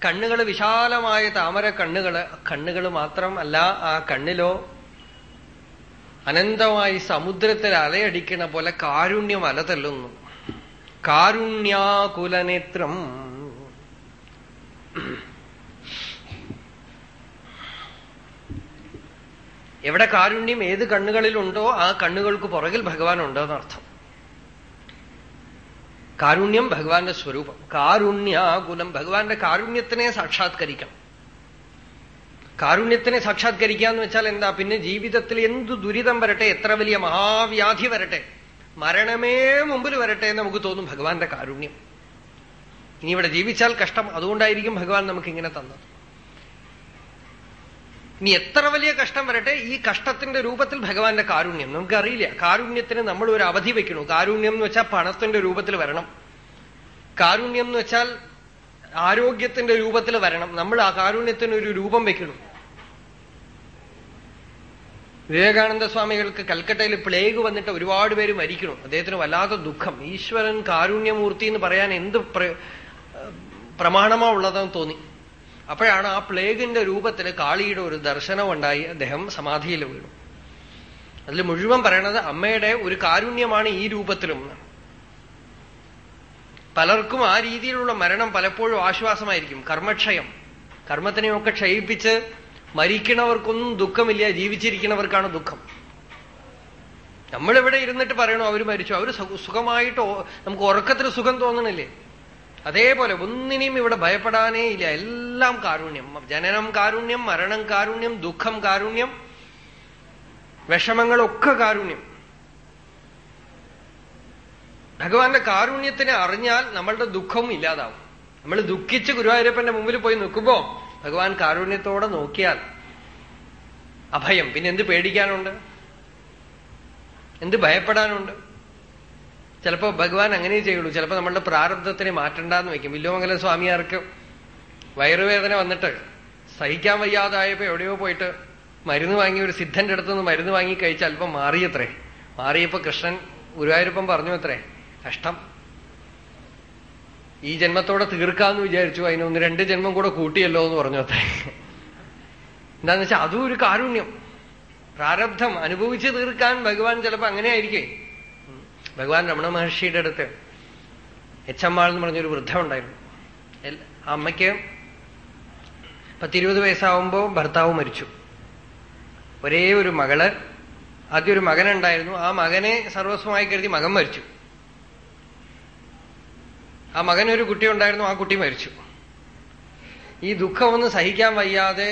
കണ്ണുകൾ വിശാലമായ താമര കണ്ണുകൾ കണ്ണുകൾ മാത്രം അല്ല ആ കണ്ണിലോ അനന്തമായി സമുദ്രത്തിൽ അലയടിക്കണ പോലെ കാരുണ്യം അലതല്ലുന്നു. കാരുണ്യാകുലനേത്രം. എവിടെ കാരുണ്യം ഏത് കണ്ണുകളിലുണ്ടോ ആ കണ്ണുകൾക്ക് പുറകിൽ ഭഗവാൻ ഉണ്ടോ എന്നർത്ഥം കാരുണ്യം ഭഗവാന്റെ സ്വരൂപം. കാരുണ്യാകുലം. ഭഗവാന്റെ കാരുണ്യത്തിനെ സാക്ഷാത്കരിക്കണം. കാരുണ്യത്തിനെ സാക്ഷാത്കരിക്കുക എന്ന് വെച്ചാൽ എന്താ? പിന്നെ ജീവിതത്തിൽ എന്ത് ദുരിതം വരട്ടെ എത്ര വലിയ മഹാവ്യാധി വരട്ടെ മരണമേ മുമ്പിൽ വരട്ടെ എന്ന് നമുക്ക് തോന്നും ഭഗവാന്റെ കാരുണ്യം. ഇനി ഇവിടെ ജീവിച്ചാൽ കഷ്ടം അതുകൊണ്ടായിരിക്കും ഭഗവാൻ നമുക്ക് ഇങ്ങനെ തന്നത്. ഇനി എത്ര വലിയ കഷ്ടം വരട്ടെ ഈ കഷ്ടത്തിന്റെ രൂപത്തിൽ ഭഗവാന്റെ കാരുണ്യം. നമുക്കറിയില്ല കാരുണ്യത്തിന് നമ്മൾ ഒരു അവധി വെക്കണു കാരുണ്യം എന്ന് വെച്ചാൽ പണത്തിന്റെ രൂപത്തിൽ വരണം. കാരുണ്യം എന്ന് വെച്ചാൽ ആരോഗ്യത്തിന്റെ രൂപത്തിൽ വരണം. നമ്മൾ ആ കാരുണ്യത്തിന് ഒരു രൂപം വെക്കണം. വിവേകാനന്ദ സ്വാമികൾക്ക് കൽക്കട്ടയിൽ പ്ലേഗ് വന്നിട്ട് ഒരുപാട് പേര് മരിക്കണം അദ്ദേഹത്തിന് വല്ലാത്ത ദുഃഖം. ഈശ്വരൻ കാരുണ്യമൂർത്തി എന്ന് പറയാൻ എന്ത് പ്രമാണമാ ഉള്ളതെന്ന് തോന്നി. അപ്പോഴാണ് ആ പ്ലേഗിന്റെ രൂപത്തിൽ കാളിയുടെ ഒരു ദർശനം ഉണ്ടായി അദ്ദേഹം സമാധിയിൽ വീണു. അതിൽ മുഴുവൻ പറയണത് അമ്മയുടെ ഒരു കാരുണ്യമാണ് ഈ രൂപത്തിലും. പലർക്കും ആ രീതിയിലുള്ള മരണം പലപ്പോഴും ആശ്വാസമായിരിക്കും. കർമ്മക്ഷയം. കർമ്മത്തിനെയൊക്കെ ക്ഷയിപ്പിച്ച് മരിക്കണവർക്കൊന്നും ദുഃഖമില്ല ജീവിച്ചിരിക്കുന്നവർക്കാണ് ദുഃഖം. നമ്മളിവിടെ ഇരുന്നിട്ട് പറയണോ അവർ മരിച്ചു. അവർ സുഖമായിട്ട് നമുക്ക് ഉറക്കത്തിൽ സുഖം തോന്നണില്ലേ? അതേപോലെ ഒന്നിനെയും ഇവിടെ ഭയപ്പെടാനേ ഇല്ല. എല്ലാം കാരുണ്യം. ജനനം കാരുണ്യം മരണം കാരുണ്യം ദുഃഖം കാരുണ്യം വിഷമങ്ങളൊക്കെ കാരുണ്യം. ഭഗവാന്റെ കാരുണ്യത്തിനെ അറിഞ്ഞാൽ നമ്മളുടെ ദുഃഖവും ഇല്ലാതാവും. നമ്മൾ ദുഃഖിച്ച് ഗുരുവായൂരപ്പന്റെ മുമ്പിൽ പോയി നിൽക്കുമ്പോ ഭഗവാൻ കാരുണ്യത്തോടെ നോക്കിയാൽ അഭയം. പിന്നെ എന്ത് പേടിക്കാനുണ്ട്? എന്ത് ഭയപ്പെടാനുണ്ട്? ചിലപ്പോ ഭഗവാൻ അങ്ങനെ ചെയ്യുള്ളൂ. ചിലപ്പോ നമ്മളുടെ പ്രാരബ്ധത്തിനെ മാറ്റണ്ടെന്ന് വെക്കും വില്ലുമംഗല സ്വാമിയാർക്ക് വയറുവേദന വന്നിട്ട് സഹിക്കാൻ വയ്യാതായപ്പോ എവിടെയോ പോയിട്ട് മരുന്ന് വാങ്ങി ഒരു സിദ്ധന്റെ അടുത്തുനിന്ന് മരുന്ന് വാങ്ങി കഴിച്ച് അല്പം മാറിയത്രേ. മാറിയപ്പോ കൃഷ്ണൻ ഗുരുവായൂരപ്പം പറഞ്ഞു അത്രേ കഷ്ടം. ഈ ജന്മത്തോടെ തീർക്കാന്ന് വിചാരിച്ചു. അതിനൊന്ന് രണ്ട് ജന്മം കൂടെ കൂട്ടിയല്ലോ എന്ന് പറഞ്ഞു അത്ര. എന്താന്ന് വെച്ചാൽ അതും ഒരു കാരുണ്യം. പ്രാരബ്ധം. അനുഭവിച്ച് തീർക്കാൻ ഭഗവാൻ ചിലപ്പോ അങ്ങനെ ആയിരിക്കേ ഭഗവാൻ രമണ മഹർഷിയുടെ അടുത്ത് എച്ചമ്മാൾ എന്ന് പറഞ്ഞൊരു വൃദ്ധ ഉണ്ടായിരുന്നു. ആ അമ്മയ്ക്ക് പത്തിരുപത് വയസ്സാവുമ്പോ ഭർത്താവ് മരിച്ചു. ഒരേ ഒരു മകൾ ആദ്യം ഒരു മകനുണ്ടായിരുന്നു. ആ മകനെ സർവസ്വമായി കരുതി മകൻ മരിച്ചു. ആ മകനൊരു കുട്ടി ഉണ്ടായിരുന്നു ആ കുട്ടി മരിച്ചു. ഈ ദുഃഖമൊന്നും സഹിക്കാൻ വയ്യാതെ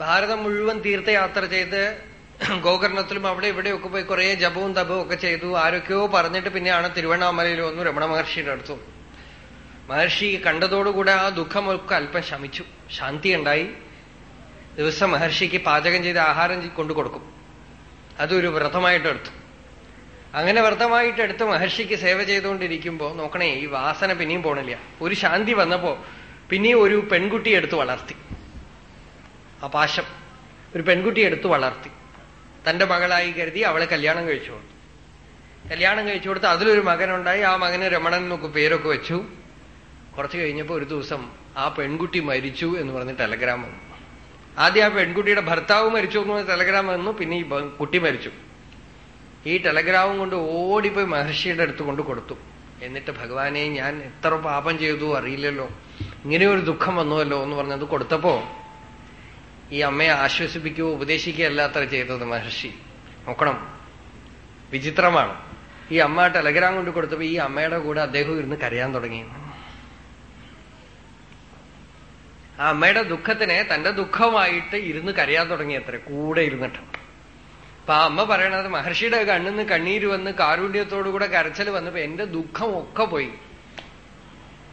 ഭാരതം മുഴുവൻ തീർത്ഥയാത്ര ചെയ്ത് ഗോകർണത്തിലും അവിടെ ഇവിടെയൊക്കെ പോയി കുറേ ജപവും തപവും ഒക്കെ ചെയ്തു. ആരൊക്കെയോ പറഞ്ഞിട്ട് പിന്നെയാണ് തിരുവണ്ണാമലയിൽ വന്നു രമണ മഹർഷിയുടെ അടുത്തു. മഹർഷി കണ്ടതോടുകൂടെ ആ ദുഃഖമൊക്കെ അല്പം ശമിച്ചു. ശാന്തി ഉണ്ടായി ദിവസം മഹർഷിക്ക് പാചകം ചെയ്ത് ആഹാരം കൊണ്ടു കൊടുക്കും അതൊരു വ്രതമായിട്ട് എടുത്തു. അങ്ങനെ വ്രതമായിട്ട് എടുത്ത് മഹർഷിക്ക് സേവ ചെയ്തുകൊണ്ടിരിക്കുമ്പോ നോക്കണേ ഈ വാസന പിന്നെയും പോണില്ല. ഒരു ശാന്തി വന്നപ്പോ പിന്നെയും ഒരു പെൺകുട്ടി എടുത്ത് വളർത്തി. ആ പാശം ഒരു പെൺകുട്ടി എടുത്ത് വളർത്തി. തന്റെ മകളായി കരുതി അവളെ കല്യാണം കഴിച്ചു കൊടുത്തു. കല്യാണം കഴിച്ചു കൊടുത്ത് അതിലൊരു മകനുണ്ടായി. ആ മകന് രമണൻ എന്നൊക്കെ പേരൊക്കെ വെച്ചു. കുറച്ച് കഴിഞ്ഞപ്പോ ഒരു ദിവസം ആ പെൺകുട്ടി മരിച്ചു എന്ന് പറഞ്ഞ് ടെലഗ്രാം വന്നു. ആദ്യം ആ പെൺകുട്ടിയുടെ ഭർത്താവ് മരിച്ചു എന്ന് പറഞ്ഞ ടെലഗ്രാം വന്നു. പിന്നെ ഈ കുട്ടി മരിച്ചു. ഈ ടെലഗ്രാമും കൊണ്ട് ഓടിപ്പോയി മഹർഷിയുടെ അടുത്ത് കൊണ്ട് കൊടുത്തു. എന്നിട്ട് ഭഗവാനെ ഞാൻ എത്ര പാപം ചെയ്തു അറിയില്ലല്ലോ. ഇങ്ങനെ ഒരു ദുഃഖം വന്നുവല്ലോ എന്ന് പറഞ്ഞത് കൊടുത്തപ്പോ ഈ അമ്മയെ ആശ്വസിപ്പിക്കുകയോ ഉപദേശിക്കുകയോ അല്ലാത്ര ചെയ്തത് മഹർഷി. നോക്കണം. വിചിത്രമാണ്. ഈ അമ്മ ടെലഗ്രാം കൊണ്ട് കൊടുത്തപ്പോ ഈ അമ്മയുടെ കൂടെ അദ്ദേഹം ഇരുന്ന് കരയാൻ തുടങ്ങി. ആ അമ്മയുടെ ദുഃഖത്തിനെ തന്റെ ദുഃഖമായിട്ട് ഇരുന്ന് കരയാൻ തുടങ്ങി അത്ര കൂടെ ഇരുന്നിട്ട്. അപ്പൊ അമ്മ പറയണത് മഹർഷിയുടെ കണ്ണിന്ന് കണ്ണീര് വന്ന് കാരുണ്യത്തോടുകൂടെ കരച്ചൽ വന്നപ്പോ എന്റെ ദുഃഖം ഒക്കെ പോയി.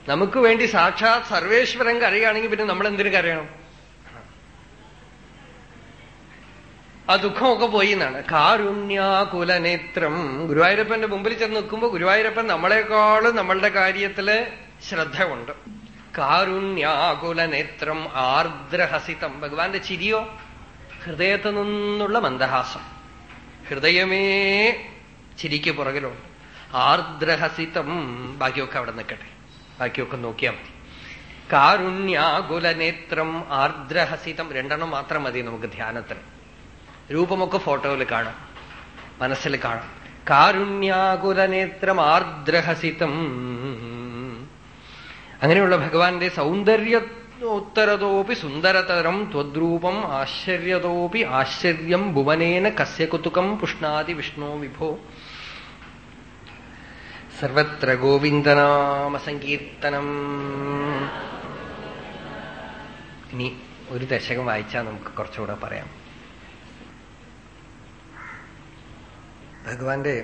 നമുക്ക് വേണ്ടി സാക്ഷാത് സർവേശ്വരൻ കരയുകയാണെങ്കിൽ പിന്നെ നമ്മൾ എന്തിനു കരയണം? ആ ദുഃഖമൊക്കെ പോയി എന്നാണ്. കാരുണ്യാകുലനേത്രം. ഗുരുവായൂരപ്പന്റെ മുമ്പിൽ ചെന്ന് നിൽക്കുമ്പോ ഗുരുവായൂരപ്പൻ നമ്മളെക്കാളും നമ്മളുടെ കാര്യത്തിൽ ശ്രദ്ധ ഉണ്ട് കാരുണ്യാകുലനേത്രം ആർദ്രഹസിതം. ഭഗവാന്റെ ചിരിയോ? ഹൃദയത്തു നിന്നുള്ള മന്ദഹാസം. ഹൃദയമേ ചിരിക്ക് പുറകിലുണ്ട്. ആർദ്രഹസിതം. ബാക്കിയൊക്കെ അവിടെ നിൽക്കട്ടെ. ബാക്കിയൊക്കെ നോക്കിയാൽ മതി. കാരുണ്യാകുലനേത്രം ആർദ്രഹസിതം. രണ്ടെണ്ണം മാത്രം മതി നമുക്ക് ധ്യാനത്തിന്. രൂപമൊക്കെ ഫോട്ടോയിൽ കാണാം. മനസ്സിൽ കാണാം. കാരുണ്യാകുലനേത്രം ആർദ്രഹസിതം. അങ്ങനെയുള്ള ഭഗവാന്റെ സൗന്ദര്യോത്തരതോപി സുന്ദരതരം ത്വദ്രൂപം ആശ്ചര്യതോപി ആശ്ചര്യം ഭുവനേന കസ്യ കുതുകം പുഷ്ണാതി വിഷ്ണു വിഭോ. സർവത്ര ഗോവിന്ദനാമ സങ്കീർത്തനം ഇനി ഒരു ദശകം വായിച്ചാൽ നമുക്ക് കുറച്ചുകൂടെ പറയാം. ഭഗവാന്റെ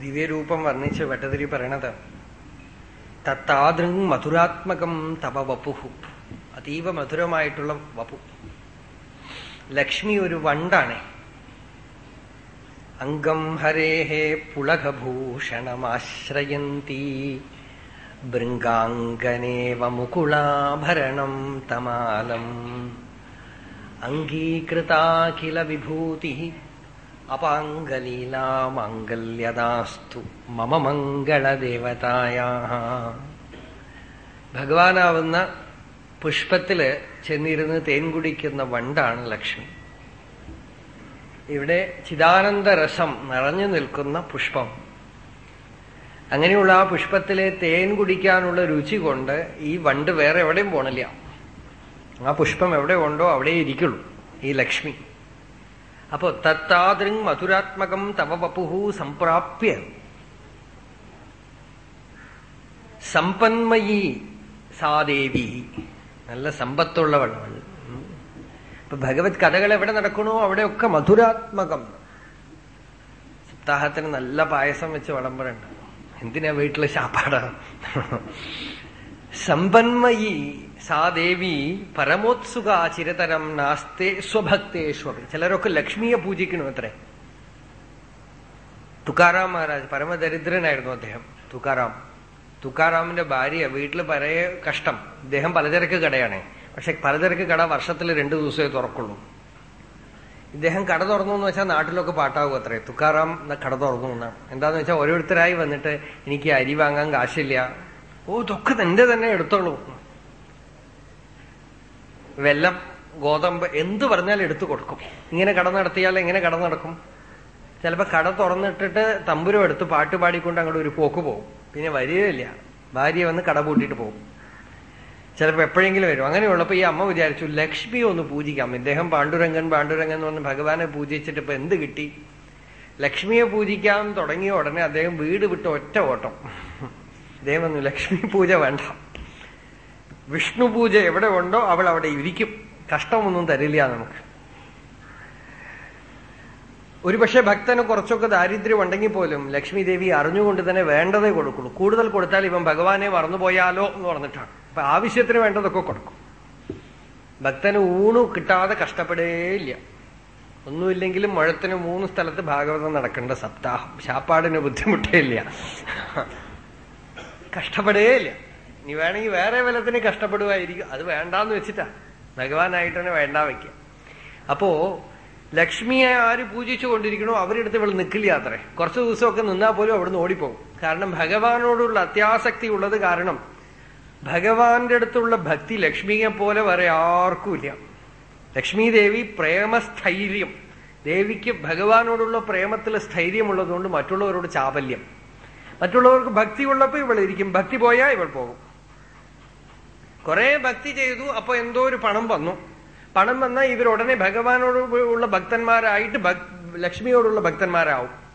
ദിവ്യരൂപം വർണിച്ച് വട്ടതിരി പറയണത് തത്താതൃങ് മധുരാത്മകം തവ വപുഹു അതീവ മധുരമായിട്ടുള്ള വപു. ലക്ഷ്മി ഒരു വണ്ടാണ്. അംഗം ഹരേഹേ പുളകഭൂഷണമാശ്രയന്തി. ഭൃംഗാംഗനേവ മുകുളാഭരണം തമാലം. അംഗീകൃതാഖില വിഭൂതി. അപാംഗലീലാമാംഗല്യദാസ്തു മമ മംഗളദേവതായ ഭഗവാനാവുന്ന പുഷ്പത്തിൽ ചെന്നിരുന്ന് തേൻ കുടിക്കുന്ന വണ്ടാണ് ലക്ഷ്മി. ഇവിടെ ചിദാനന്ദ രസം നിറഞ്ഞു നിൽക്കുന്ന പുഷ്പം. അങ്ങനെയുള്ള ആ പുഷ്പത്തിലെ തേൻ കുടിക്കാനുള്ള രുചി കൊണ്ട് ഈ വണ്ട് വേറെ എവിടെയും പോണില്ല. ആ പുഷ്പം എവിടെ ഉണ്ടോ അവിടെ ഇരിക്കുള്ളൂ ഈ ലക്ഷ്മി. അപ്പോ തത്താതൃങ് മധുരാത്മകം തവ വപുഹു സംപ്രാപ്യ. സമ്പന്മയി സാദേവി നല്ല സമ്പത്തുള്ളവൾ ഇപ്പൊ ഭഗവത് കഥകൾ എവിടെ നടക്കണോ അവിടെയൊക്കെ മധുരാത്മകം. സപ്താഹത്തിന് നല്ല പായസം വെച്ച് വിളമ്പറുണ്ട് എന്തിനാ വീട്ടിൽ ശാപ്പാട സമ്പന്മയി സാ ദേവി പരമോത്സുക ചിരതരം നാസ്തേ സ്വഭക്തേഷ്വപി ചിലരൊക്കെ ലക്ഷ്മിയെ പൂജിക്കണു അത്രേ. തുക്കാറാം മഹാരാജ് പരമദരിദ്രനായിരുന്നു അദ്ദേഹം തുക്കാറാം. തുക്കാറാമിന്റെ ഭാര്യ വീട്ടിൽ പരയ കഷ്ടം. അദ്ദേഹം പലചരക്ക് കടയാണ്. പക്ഷെ പലചരക്ക് കട വർഷത്തിൽ രണ്ടു ദിവസമേ തുറക്കുള്ളൂ. ഇദ്ദേഹം കട തുറന്നു എന്ന് വെച്ചാൽ നാട്ടിലൊക്കെ പാട്ടാവും അത്രേ. തുക്കാറാം കട തുറന്നു എന്നാണ് എന്താന്ന് വെച്ചാൽ ഓരോരുത്തരായി വന്നിട്ട് എനിക്ക് അരി വാങ്ങാൻ കാശില്ല. ഓ ഇതൊക്കെ തന്റെ തന്നെ എടുത്തോളൂ. വെല്ലം ഗോതമ്പ് എന്ത് പറഞ്ഞാൽ എടുത്തു കൊടുക്കും. ഇങ്ങനെ കട നടത്തിയാൽ എങ്ങനെ കട നടക്കും? ചിലപ്പോ കട തുറന്നിട്ടിട്ട് തമ്പുരം എടുത്ത് പാട്ട് പാടിക്കൊണ്ട് അങ്ങോട്ട് ഒരു പോക്ക് പോകും. പിന്നെ വരികയില്ല. ഭാര്യ വന്ന് കട പൂട്ടിയിട്ട് പോകും. ചിലപ്പോ എപ്പോഴെങ്കിലും വരും. അങ്ങനെയുള്ളപ്പോ ഈ അമ്മ വിചാരിച്ചു ലക്ഷ്മി ഒന്ന് പൂജിക്കാം. ഇദ്ദേഹം പാണ്ഡുരംഗൻ പാണ്ഡുരംഗൻ എന്ന് പറഞ്ഞ് ഭഗവാനെ പൂജിച്ചിട്ട് ഇപ്പൊ എന്ത് കിട്ടി? ലക്ഷ്മിയെ പൂജിക്കാൻ തുടങ്ങിയ ഉടനെ അദ്ദേഹം വീട് വിട്ട് ഒറ്റ ഓട്ടം. അദ്ദേഹം വന്നു ലക്ഷ്മി പൂജ വേണ്ട. വിഷ്ണു പൂജ എവിടെ ഉണ്ടോ അവൾ അവിടെ ഇരിക്കും. കഷ്ടമൊന്നും തരില്ല നമുക്ക്. ഒരുപക്ഷെ ഭക്തന് കുറച്ചൊക്കെ ദാരിദ്ര്യം ഉണ്ടെങ്കിൽ പോലും ലക്ഷ്മി ദേവി അറിഞ്ഞുകൊണ്ട് തന്നെ വേണ്ടതേ കൊടുക്കുള്ളൂ. കൂടുതൽ കൊടുത്താൽ ഇവൻ ഭഗവാനെ മറന്നുപോയാലോ എന്ന് പറഞ്ഞിട്ടാണ്. അപ്പൊ ആവശ്യത്തിന് വേണ്ടതൊക്കെ കൊടുക്കും. ഭക്തന് ഊണു കിട്ടാതെ കഷ്ടപ്പെടേയില്ല. ഒന്നുമില്ലെങ്കിലും മുഴത്തിന് മൂന്ന് സ്ഥലത്ത് ഭാഗവതം നടക്കേണ്ട സപ്താഹം. ശാപ്പാടിന് ബുദ്ധിമുട്ടേയില്ല. കഷ്ടപ്പെടേയില്ല. നീ വേണമെങ്കിൽ വേറെ വലത്തിന് കഷ്ടപ്പെടുമായിരിക്കും അത് വേണ്ടാന്ന് വെച്ചിട്ടാ. ഭഗവാനായിട്ട് തന്നെ വേണ്ട വയ്ക്കുക അപ്പോ ലക്ഷ്മിയെ ആര് പൂജിച്ചു കൊണ്ടിരിക്കണോ അവരെടുത്ത് ഇവിടെ നിൽക്കില്ല അത്രേ. കുറച്ചു ദിവസമൊക്കെ നിന്നാൽ പോലും അവിടുന്ന് ഓടിപ്പോകും. കാരണം ഭഗവാനോടുള്ള അത്യാസക്തി ഉള്ളത് കാരണം ഭഗവാന്റെ അടുത്തുള്ള ഭക്തി ലക്ഷ്മിയെ പോലെ വേറെ ആർക്കുമില്ല ലക്ഷ്മി ദേവി പ്രേമസ്ഥൈര്യം. ദേവിക്ക് ഭഗവാനോടുള്ള പ്രേമത്തിൽ സ്ഥൈര്യമുള്ളതുകൊണ്ട് മറ്റുള്ളവരോട് ചാപല്യം മറ്റുള്ളവർക്ക് ഭക്തി ഉള്ളപ്പോൾ ഇവൾ ഇരിക്കും ഭക്തി പോയാൽ ഇവൾ പോകും. കുറെ ഭക്തി ചെയ്തു അപ്പൊ എന്തോ ഒരു പണം വന്നു. പണം വന്നാൽ ഇവരുടനെ ഭഗവാനോട് ഉള്ള ഭക്തന്മാരായിട്ട് ലക്ഷ്മിയോടുള്ള ഭക്തന്മാരാവും.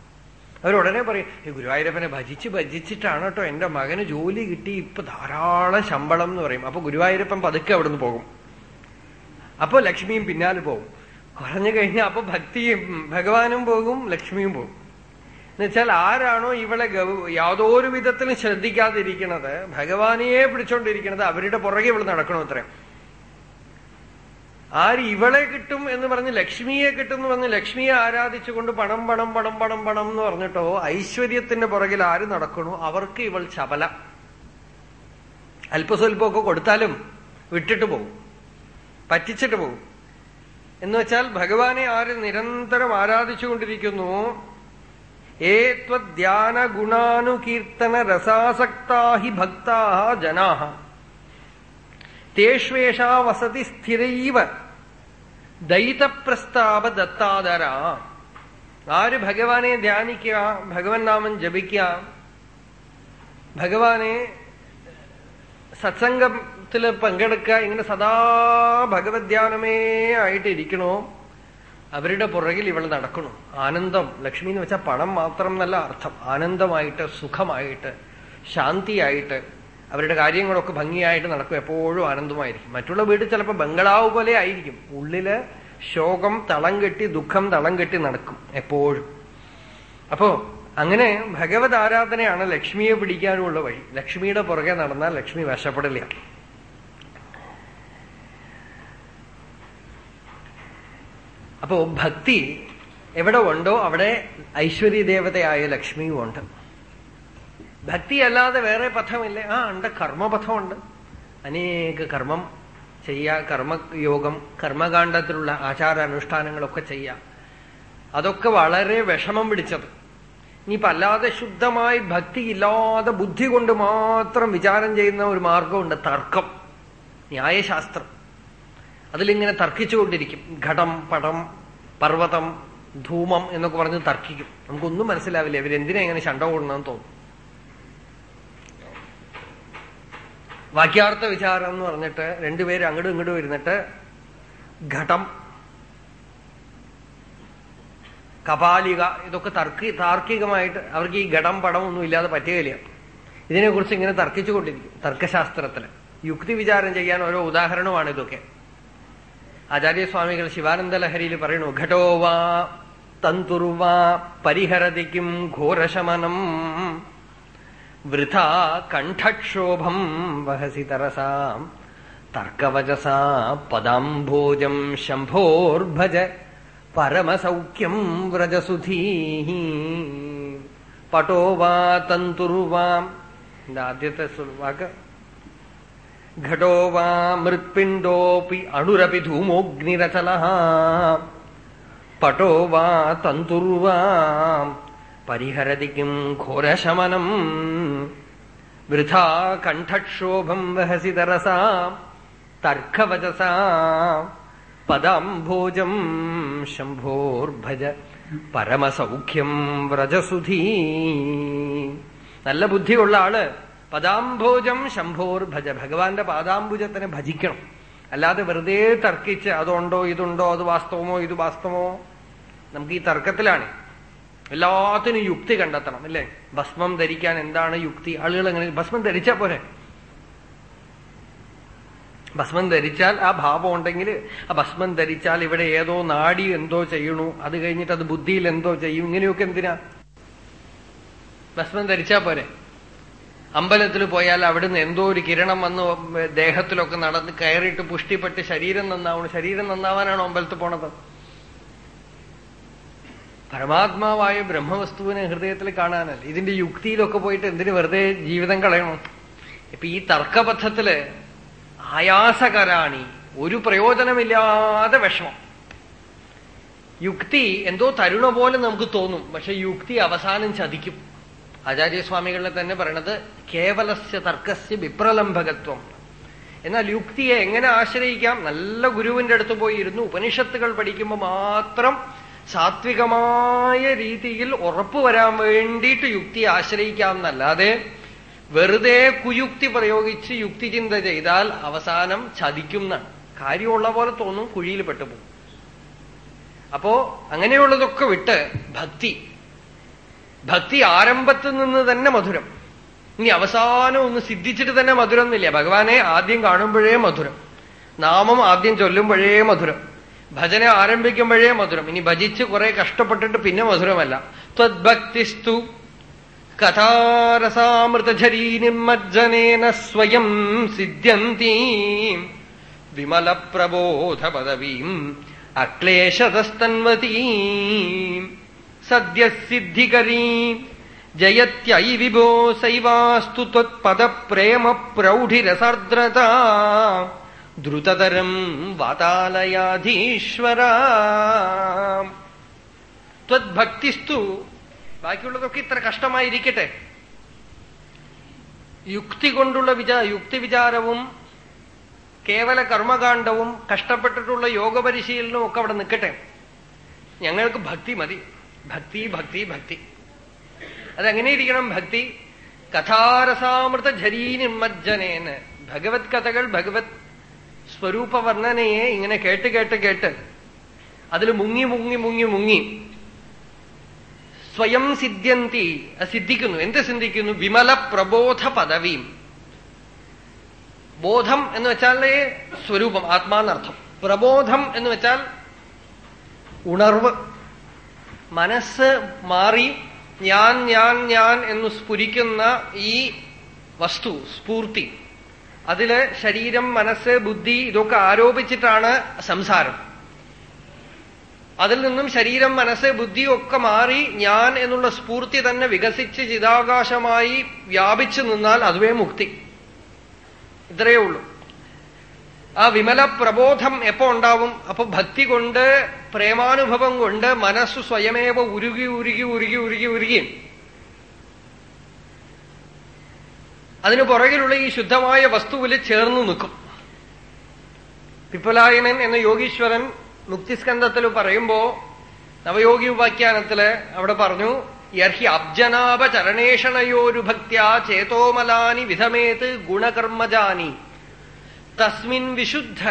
അവരുടനെ പറയും ഈ ഗുരുവായൂരപ്പനെ ഭജിച്ച് ഭജിച്ചിട്ടാണ് കേട്ടോ എന്റെ മകന് ജോലി കിട്ടി ഇപ്പൊ ധാരാളം ശമ്പളം എന്ന് പറയും. അപ്പൊ ഗുരുവായൂരപ്പൻ പതുക്കെ അവിടുന്ന് പോകും. അപ്പൊ ലക്ഷ്മിയും പിന്നാലെ പോകും. കുറഞ്ഞു കഴിഞ്ഞാൽ അപ്പൊ ഭക്തിയും ഭഗവാനും പോകും ലക്ഷ്മിയും പോകും. എന്നുവെച്ചാൽ ആരാണോ ഇവളെ യാതൊരു വിധത്തിലും ശ്രദ്ധിക്കാതിരിക്കുന്നത് ഭഗവാനെയെ പിടിച്ചോണ്ടിരിക്കുന്നത് അവരുടെ പുറകെ ഇവൾ നടക്കണോ അത്രയും ആര് ഇവളെ കിട്ടും എന്ന് പറഞ്ഞ് ലക്ഷ്മിയെ കിട്ടും എന്ന് പറഞ്ഞ് ലക്ഷ്മിയെ ആരാധിച്ചുകൊണ്ട് പണം പണം പണം പണം പണം എന്ന് പറഞ്ഞിട്ടോ ഐശ്വര്യത്തിന്റെ പുറകിൽ ആര് നടക്കണോ അവർക്ക് ഇവൾ ചപല അല്പസ്വല്പമൊക്കെ കൊടുത്താലും വിട്ടിട്ട് പോകും പറ്റിച്ചിട്ട് പോകും എന്നുവെച്ചാൽ ഭഗവാനെ ആര് നിരന്തരം ആരാധിച്ചുകൊണ്ടിരിക്കുന്നു ഏത്വധ്യാന ഗുണാനുകീർത്തന രസാസക്താഹി ഭക്താ ജനാ തേഷ്വേഷാ വസതി സ്ഥിരൈവ ദൈതപ്രസ്താവ ദത്താദര. ആര് ഭഗവാനെ ധ്യാനിക്കുക ഭഗവൻ നാമം ജപിക്കുക ഭഗവാനെ സത്സംഗത്തിൽ പങ്കെടുക്കുക ഇങ്ങനെ സദാ ഭഗവത് ധ്യാനമേ ആയിട്ടിരിക്കണോ? അവരുടെ പുറകിൽ ഇവൾ നടക്കണു ആനന്ദം. ലക്ഷ്മി എന്ന് വെച്ചാൽ പണം മാത്രം എന്നല്ല അർത്ഥം. ആനന്ദമായിട്ട് സുഖമായിട്ട് ശാന്തിയായിട്ട് അവരുടെ കാര്യങ്ങളൊക്കെ ഭംഗിയായിട്ട് നടക്കും. എപ്പോഴും ആനന്ദമായിരിക്കും. മറ്റുള്ള വീട് ചിലപ്പോൾ ബംഗളാവ് പോലെ ആയിരിക്കും. ഉള്ളിൽ ശോകം തളം കെട്ടി ദുഃഖം തളം കെട്ടി നടക്കും. എപ്പോഴും. അപ്പോ അങ്ങനെ ഭഗവത് ആരാധനയാണ് ലക്ഷ്മിയെ പിടിക്കാനുമുള്ള വഴി. ലക്ഷ്മിയുടെ പുറകെ നടന്നാൽ ലക്ഷ്മി വശപ്പെടില്ല. അപ്പോ ഭക്തി എവിടെ ഉണ്ടോ അവിടെ ഐശ്വര്യ ദേവതയായ ലക്ഷ്മിയും ഉണ്ട്. ഭക്തി അല്ലാതെ വേറെ പഥമില്ല. ആ ഉണ്ട്. കർമ്മപഥമുണ്ട്. അനേക കർമ്മം ചെയ്യാ കർമ്മയോഗം കർമ്മകാണ്ഡത്തിലുള്ള ആചാരാനുഷ്ഠാനങ്ങളൊക്കെ ചെയ്യാം. അതൊക്കെ വളരെ വിഷമം പിടിച്ചത്. ഇനിയിപ്പോ അല്ലാതെ ശുദ്ധമായി ഭക്തി ഇല്ലാതെ ബുദ്ധി കൊണ്ട് മാത്രം വിചാരം ചെയ്യുന്ന ഒരു മാർഗമുണ്ട് തർക്കം. ന്യായശാസ്ത്രം. അതിലിങ്ങനെ തർക്കിച്ചുകൊണ്ടിരിക്കും. ഘടം പടം പർവതം ധൂമം എന്നൊക്കെ പറഞ്ഞ് തർക്കിക്കും. നമുക്കൊന്നും മനസ്സിലാവില്ല. ഇവരെന്തിനാ ഇങ്ങനെ ശണ്ട കൂടണമെന്ന് തോന്നും. വാക്യാർത്ഥ വിചാരം എന്ന് പറഞ്ഞിട്ട് രണ്ടുപേരും അങ്ങോട്ടും ഇങ്ങോട്ടും ഇരുന്നിട്ട് ഘടം കപാലിക ഇതൊക്കെ തർക്കി താർക്കികമായിട്ട് അവർക്ക് ഈ ഘടം പടം ഒന്നും ഇല്ലാതെ പറ്റുകയില്ല. ഇതിനെക്കുറിച്ച് ഇങ്ങനെ തർക്കിച്ചുകൊണ്ടിരിക്കും. തർക്കശാസ്ത്രത്തിൽ. യുക്തി വിചാരം ചെയ്യാൻ ഓരോ ഉദാഹരണമാണ് ഇതൊക്കെ. ആചാര്യസ്വാമികൾ ശിവാനന്ദ ലഹരിയിൽ പറയുന്നു ഘടോവാ തന്തുർവാ പരിഹരതിക്കും ഘോരശമനം. വൃഥ കണ്ഠക്ഷോഭം വഹസി തരസാം തർക്കവചസാ പദാംഭോജം ശംഭോർഭജ പരമസൗഖ്യം വ്രജസുധീ. പട്ടോ തന്തുർവാം എന്റെ ആദ്യത്തെ വാക്ക്. ഘടോ വാ മൃത്പിണ്ഡോപി അണുരപി ധൂമോഗ്നിരചല പട്ടോ വാ തന്തുർവാ പരിഹരതി കിം ഘോരശമനം. വൃഥാ കണ്ഠക്ഷോഭം വഹസി തരസാ. തർക്കവചസാ. പദാംഭോജം ശംഭോർഭജ പരമസൗഖ്യം വ്രജസുധീ. നല്ല ബുദ്ധിയുള്ള ആൾ. പദാംഭോജം ശംഭോർ ഭജ ഭഗവാന്റെ പാദാംബുജത്തിനെ ഭജിക്കണം. അല്ലാതെ വെറുതെ തർക്കിച്ച് അതുണ്ടോ ഇതുണ്ടോ അത് വാസ്തവമോ ഇത് വാസ്തവമോ. നമുക്ക് ഈ തർക്കത്തിലാണ്. എല്ലാത്തിനും യുക്തി കണ്ടെത്തണം അല്ലേ? ഭസ്മം ധരിക്കാൻ എന്താണ് യുക്തി? ആളുകൾ എങ്ങനെ ഭസ്മം ധരിച്ചാ പോരെ? ഭസ്മം ധരിച്ചാൽ ആ ഭാവം ഉണ്ടെങ്കിൽ ആ ഭസ്മം ധരിച്ചാൽ ഇവിടെ ഏതോ നാടി എന്തോ ചെയ്യണു. അത് കഴിഞ്ഞിട്ട് അത് ബുദ്ധിയിൽ എന്തോ ചെയ്യും. ഇങ്ങനെയൊക്കെ എന്തിനാ? ഭസ്മം ധരിച്ചാ പോരെ? അമ്പലത്തിൽ പോയാൽ അവിടുന്ന് എന്തോ ഒരു കിരണം വന്ന് ദേഹത്തിലൊക്കെ നടന്ന് കയറിയിട്ട് പുഷ്ടിപ്പെട്ട് ശരീരം നന്നാവണം. ശരീരം നന്നാവാനാണോ അമ്പലത്തിൽ പോണത്? പരമാത്മാവായ ബ്രഹ്മവസ്തുവിനെ ഹൃദയത്തിൽ കാണാനല്ല ഇതിന്റെ യുക്തിയിലൊക്കെ പോയിട്ട് എന്തിന് വെറുതെ ജീവിതം കളയണം? ഇപ്പൊ ഈ തർക്കപഥത്തിൽ ആയാസകരാണി ഒരു പ്രയോജനമില്ലാതെ വിഷമം. യുക്തി എന്തോ തരുണ പോലെ നമുക്ക് തോന്നും പക്ഷെ യുക്തി അവസാനം ചതിക്കും. ആചാര്യസ്വാമികളെ തന്നെ പറയണത് കേവലസ്യ തർക്കസ്യ വിപ്രലംഭകത്വം. എന്നാൽ യുക്തിയെ എങ്ങനെ ആശ്രയിക്കാം? നല്ല ഗുരുവിന്റെ അടുത്ത് പോയി ഇരുന്ന് ഉപനിഷത്തുകൾ പഠിക്കുമ്പോൾ മാത്രം സാത്വികമായ രീതിയിൽ ഉറപ്പു വരാൻ വേണ്ടിയിട്ട് യുക്തിയെ ആശ്രയിക്കാം എന്നല്ലാതെ വെറുതെ കുയുക്തി പ്രയോഗിച്ച് യുക്തി ചിന്ത ചെയ്താൽ അവസാനം ചതിക്കുന്ന കാര്യമുള്ള പോലെ തോന്നും കുഴിയിൽ പെട്ടുപോകും. അപ്പോ അങ്ങനെയുള്ളതൊക്കെ വിട്ട് ഭക്തി ഭക്തി ആരംഭത്തു നിന്ന് തന്നെ മധുരം. ഇനി അവസാനം ഒന്ന് സിദ്ധിച്ചിട്ട് തന്നെ മധുരം എന്നില്ല ഭഗവാനെ ആദ്യം കാണുമ്പോഴേ മധുരം. നാമം ആദ്യം ചൊല്ലുമ്പോഴേ മധുരം. ഭജന ആരംഭിക്കുമ്പോഴേ മധുരം. ഇനി ഭജിച്ച് കുറെ കഷ്ടപ്പെട്ടിട്ട് പിന്നെ മധുരമല്ല. ത്വദ്ഭക്തിസ്തു കഥാരസാമൃതఝരീ നിമജ്ജനേന സ്വയം സിദ്ധ്യന്തി വിമലപ്രബോധപദവീം അക്ലേശതസ്തൻവതീ സദ്യസിദ്ധികരീ. ജയത്യൈ വിഭോ സൈവാസ്തു ത്വത്പദപ്രേമ പ്രൗഢിരസർദ്രത ദ്രുതതരം വാതാലയാധീശ്വര. ത്വദ്ഭക്തിസ്തു. ബാക്കിയുള്ളതൊക്കെ ഇത്ര കഷ്ടമായിരിക്കട്ടെ. യുക്തി കൊണ്ടുള്ള വിചാ യുക്തി വിചാരവും കേവല കർമ്മകാണ്ഡവും കഷ്ടപ്പെട്ടിട്ടുള്ള യോഗപരിശീലനവും ഒക്കെ അവിടെ നിൽക്കട്ടെ. ഞങ്ങൾക്ക് ഭക്തി മതി. ഭക്തി ഭക്തി ഭക്തി. അതെങ്ങനെ ഇരിക്കണം ഭക്തി? കഥാരസാമൃത ജരീനിമജ്ജനേന് ഭഗവത് കഥകൾ ഭഗവത് സ്വരൂപ വർണനയെ ഇങ്ങനെ കേട്ട് കേട്ട് കേട്ട് അതിൽ മുങ്ങി മുങ്ങി മുങ്ങി മുങ്ങി സ്വയം സിദ്ധ്യന്തി സിദ്ധിക്കുന്നു. എന്ത് സിദ്ധിക്കുന്നു? വിമല പ്രബോധ പദവിയും ബോധം എന്ന് വെച്ചാൽ സ്വരൂപം ആത്മാന്നർത്ഥം. പ്രബോധം എന്ന് വെച്ചാൽ ഉണർവ്. മനസ്സ് മാറി ഞാൻ ഞാൻ ഞാൻ എന്ന് സ്ഫുരിക്കുന്ന ഈ വസ്തു സ്ഫൂർത്തി. അതിൽ ശരീരം മനസ്സ് ബുദ്ധി ഇതൊക്കെ ആരോപിച്ചിട്ടാണ് സംസാരം. അതിൽ നിന്നും ശരീരം മനസ്സ് ബുദ്ധിയൊക്കെ മാറി ഞാൻ എന്നുള്ള സ്ഫൂർത്തി തന്നെ വികസിച്ച് ചിതാകാശമായി വ്യാപിച്ചു നിന്നാൽ അതുവേ മുക്തി. ഇത്രയേ ഉള്ളൂ. ആ വിമല പ്രബോധം എപ്പോ ഉണ്ടാവും? അപ്പൊ ഭക്തി കൊണ്ട് പ്രേമാനുഭവം കൊണ്ട് മനസ്സ് സ്വയമേവ ഉരുകി ഉരുകി ഉരുകി ഉരുകി ഉരുകി. അതിനു പുറകിലുള്ള ഈ ശുദ്ധമായ വസ്തുവിൽ ചേർന്നു നിൽക്കും. പിപ്പലായനൻ എന്ന യോഗീശ്വരൻ മുക്തിസ്കന്ധത്തിൽ പറയുമ്പോ നവയോഗി ഉപാഖ്യാനത്തിൽ അവിടെ പറഞ്ഞു യർഹി അബ്ജനാപചരണേഷണയോരു ഭക്ത്യാ ചേതോമലാനി വിധമേത് ഗുണകർമ്മജാനി. തസ്മിൻ വിശുദ്ധ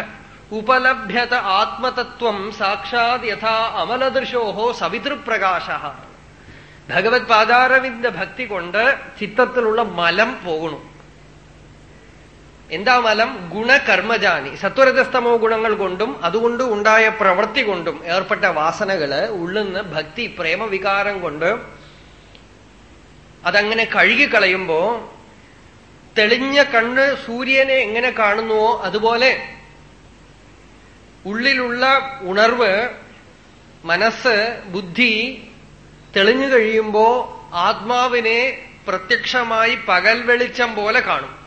ഉപലഭ്യത ആത്മതത്വം സാക്ഷാത് യഥാ അമലദൃശോഹോ സവിതൃപ്രകാശ. ഭഗവത് പാദാരവിന്ദ ഭക്തി കൊണ്ട് ചിത്തത്തിലുള്ള മലം പോകണു എന്താ മലം? ഗുണകർമ്മജാനി. സത്വരജസ്തമോ ഗുണങ്ങൾ കൊണ്ടും അതുകൊണ്ട് ഉണ്ടായ പ്രവൃത്തി കൊണ്ടും ഏർപ്പെട്ട വാസനകൾ ഉള്ളുന്ന ഭക്തി പ്രേമവികാരം കൊണ്ട് അതങ്ങനെ കഴുകിക്കളയുമ്പോ തെളിഞ്ഞ കണ്ണ് സൂര്യനെ എങ്ങനെ കാണുന്നുവോ അതുപോലെ ഉള്ളിലുള്ള ഉണർവ് മനസ്സ് ബുദ്ധി തെളിഞ്ഞു കഴിയുമ്പോ ആത്മാവിനെ പ്രത്യക്ഷമായി പകൽ വെളിച്ചം പോലെ കാണും.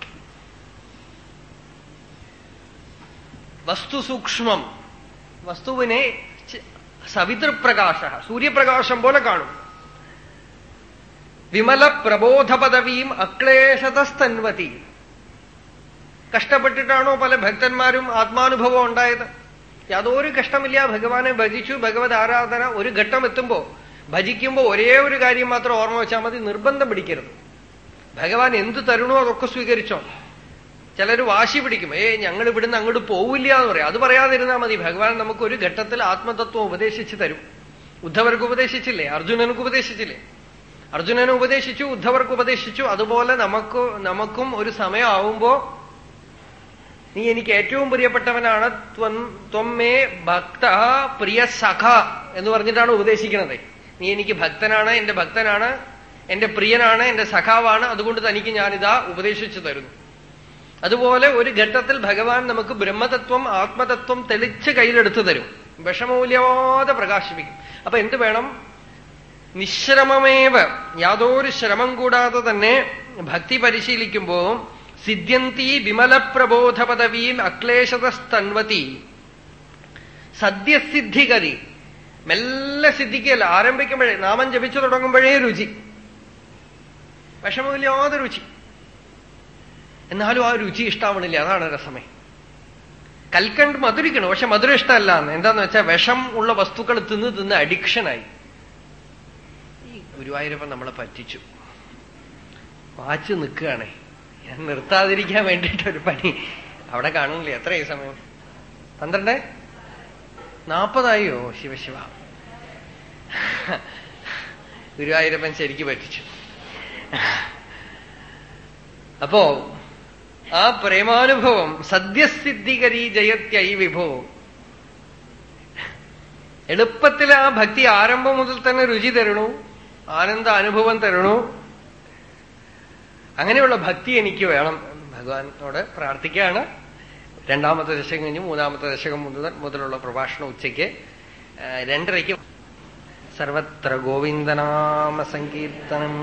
വസ്തു സൂക്ഷ്മം. വസ്തുവിനെ സവിതൃപ്രകാശ സൂര്യപ്രകാശം പോലെ കാണും. വിമല പ്രബോധ പദവിയും അക്ലേശതസ്തൻവതി. കഷ്ടപ്പെട്ടിട്ടാണോ പല ഭക്തന്മാരും ആത്മാനുഭവം ഉണ്ടായത്? യാതൊരു കഷ്ടമില്ല. ഭഗവാനെ ഭജിച്ചു ഭഗവത് ആരാധന ഒരു ഘട്ടം എത്തുമ്പോ ഭജിക്കുമ്പോ ഒരേ ഒരു കാര്യം മാത്രം ഓർമ്മ വെച്ചാൽ മതി നിർബന്ധം പിടിക്കരുത്. ഭഗവാൻ എന്തു തരുണോ അതൊക്കെ സ്വീകരിച്ചോ. ചിലർ വാശി പിടിക്കും. ഏ ഞങ്ങൾ ഇവിടുന്ന് അങ്ങോട്ട് പോവില്ല എന്ന് പറയാം. അത് പറയാതിരുന്നാൽ മതി. ഭഗവാൻ നമുക്ക് ഒരു ഘട്ടത്തിൽ ആത്മതത്വം ഉപദേശിച്ചു തരും. ഉദ്ധവർക്ക് ഉപദേശിച്ചില്ലേ? അർജുനനക്ക് ഉപദേശിച്ചില്ലേ? അർജുനന് ഉപദേശിച്ചു ഉദ്ധവർക്ക് ഉപദേശിച്ചു. അതുപോലെ നമുക്ക് നമുക്കും ഒരു സമയമാവുമ്പോ നീ എനിക്ക് ഏറ്റവും പ്രിയപ്പെട്ടവനാണ്. ത്വമ്മേ ഭക്ത പ്രിയ സഖ എന്ന് പറഞ്ഞിട്ടാണ് ഉപദേശിക്കുന്നത് നീ എനിക്ക് ഭക്തനാണ് എന്റെ ഭക്തനാണ് എന്റെ പ്രിയനാണ് എന്റെ സഖാവാണ്. അതുകൊണ്ട് തനിക്ക് ഞാനിതാ ഉപദേശിച്ചു തരുന്നു. അതുപോലെ ഒരു ഘട്ടത്തിൽ ഭഗവാൻ നമുക്ക് ബ്രഹ്മതത്വം ആത്മതത്വം തെളിച്ച് കയ്യിലെടുത്തു തരും. വിഷമൂല്യവാതെ പ്രകാശിപ്പിക്കും. അപ്പൊ എന്ത് വേണം? നിശ്രമമേവ. യാതൊരു ശ്രമം കൂടാതെ തന്നെ ഭക്തി പരിശീലിക്കുമ്പോ സിദ്ധ്യന്തി വിമലപ്രബോധ പദവിയും അക്ലേശതസ്തൻവതി സദ്യസിദ്ധികരി മെല്ലെ സിദ്ധിക്കല്ല ആരംഭിക്കുമ്പോഴേ നാമം ജപിച്ചു തുടങ്ങുമ്പോഴേ രുചി. വിഷമമില്ലാതെ രുചി. എന്നാലും ആ രുചി ഇഷ്ടാവണില്ല. അതാണ് രസമേ. കൽക്കണ്ട് മധുരിക്കണം. പക്ഷെ മധുരം ഇഷ്ടമല്ല എന്താന്ന് വെച്ചാൽ വിഷം ഉള്ള വസ്തുക്കൾ തിന്ന് തിന്ന് അഡിക്ഷനായി ഗുരുവായൂരപ്പൻ നമ്മളെ പറ്റിച്ചു. വാച്ച് നിൽക്കുകയാണേ. ഞാൻ നിർത്താതിരിക്കാൻ വേണ്ടിയിട്ടൊരു പണി. അവിടെ കാണുന്നില്ല? എത്രയായി സമയം? പന്ത്രണ്ട്? നാപ്പതായോ ശിവശിവ ഗുരുവായൂരപ്പൻ ശരിക്ക് പറ്റിച്ചു. അപ്പോ ആ പ്രേമാനുഭവം സദ്യസിദ്ധികരി ജയത്യൈ വിഭോ എളുപ്പത്തിൽ ആ ഭക്തി ആരംഭം മുതൽ തന്നെ രുചി തരണു. ആനന്ദ അനുഭവം തരണു. അങ്ങനെയുള്ള ഭക്തി എനിക്ക് വേണം. ഭഗവാനോട് പ്രാർത്ഥിക്കുകയാണ്. രണ്ടാമത്തെ ദശകം കഴിഞ്ഞ് മൂന്നാമത്തെ ദശകം മുതൽ മുതലുള്ള പ്രഭാഷണം ഉച്ചയ്ക്ക് രണ്ടരയ്ക്ക്. സർവത്ര ഗോവിന്ദനാമ സങ്കീർത്തനം.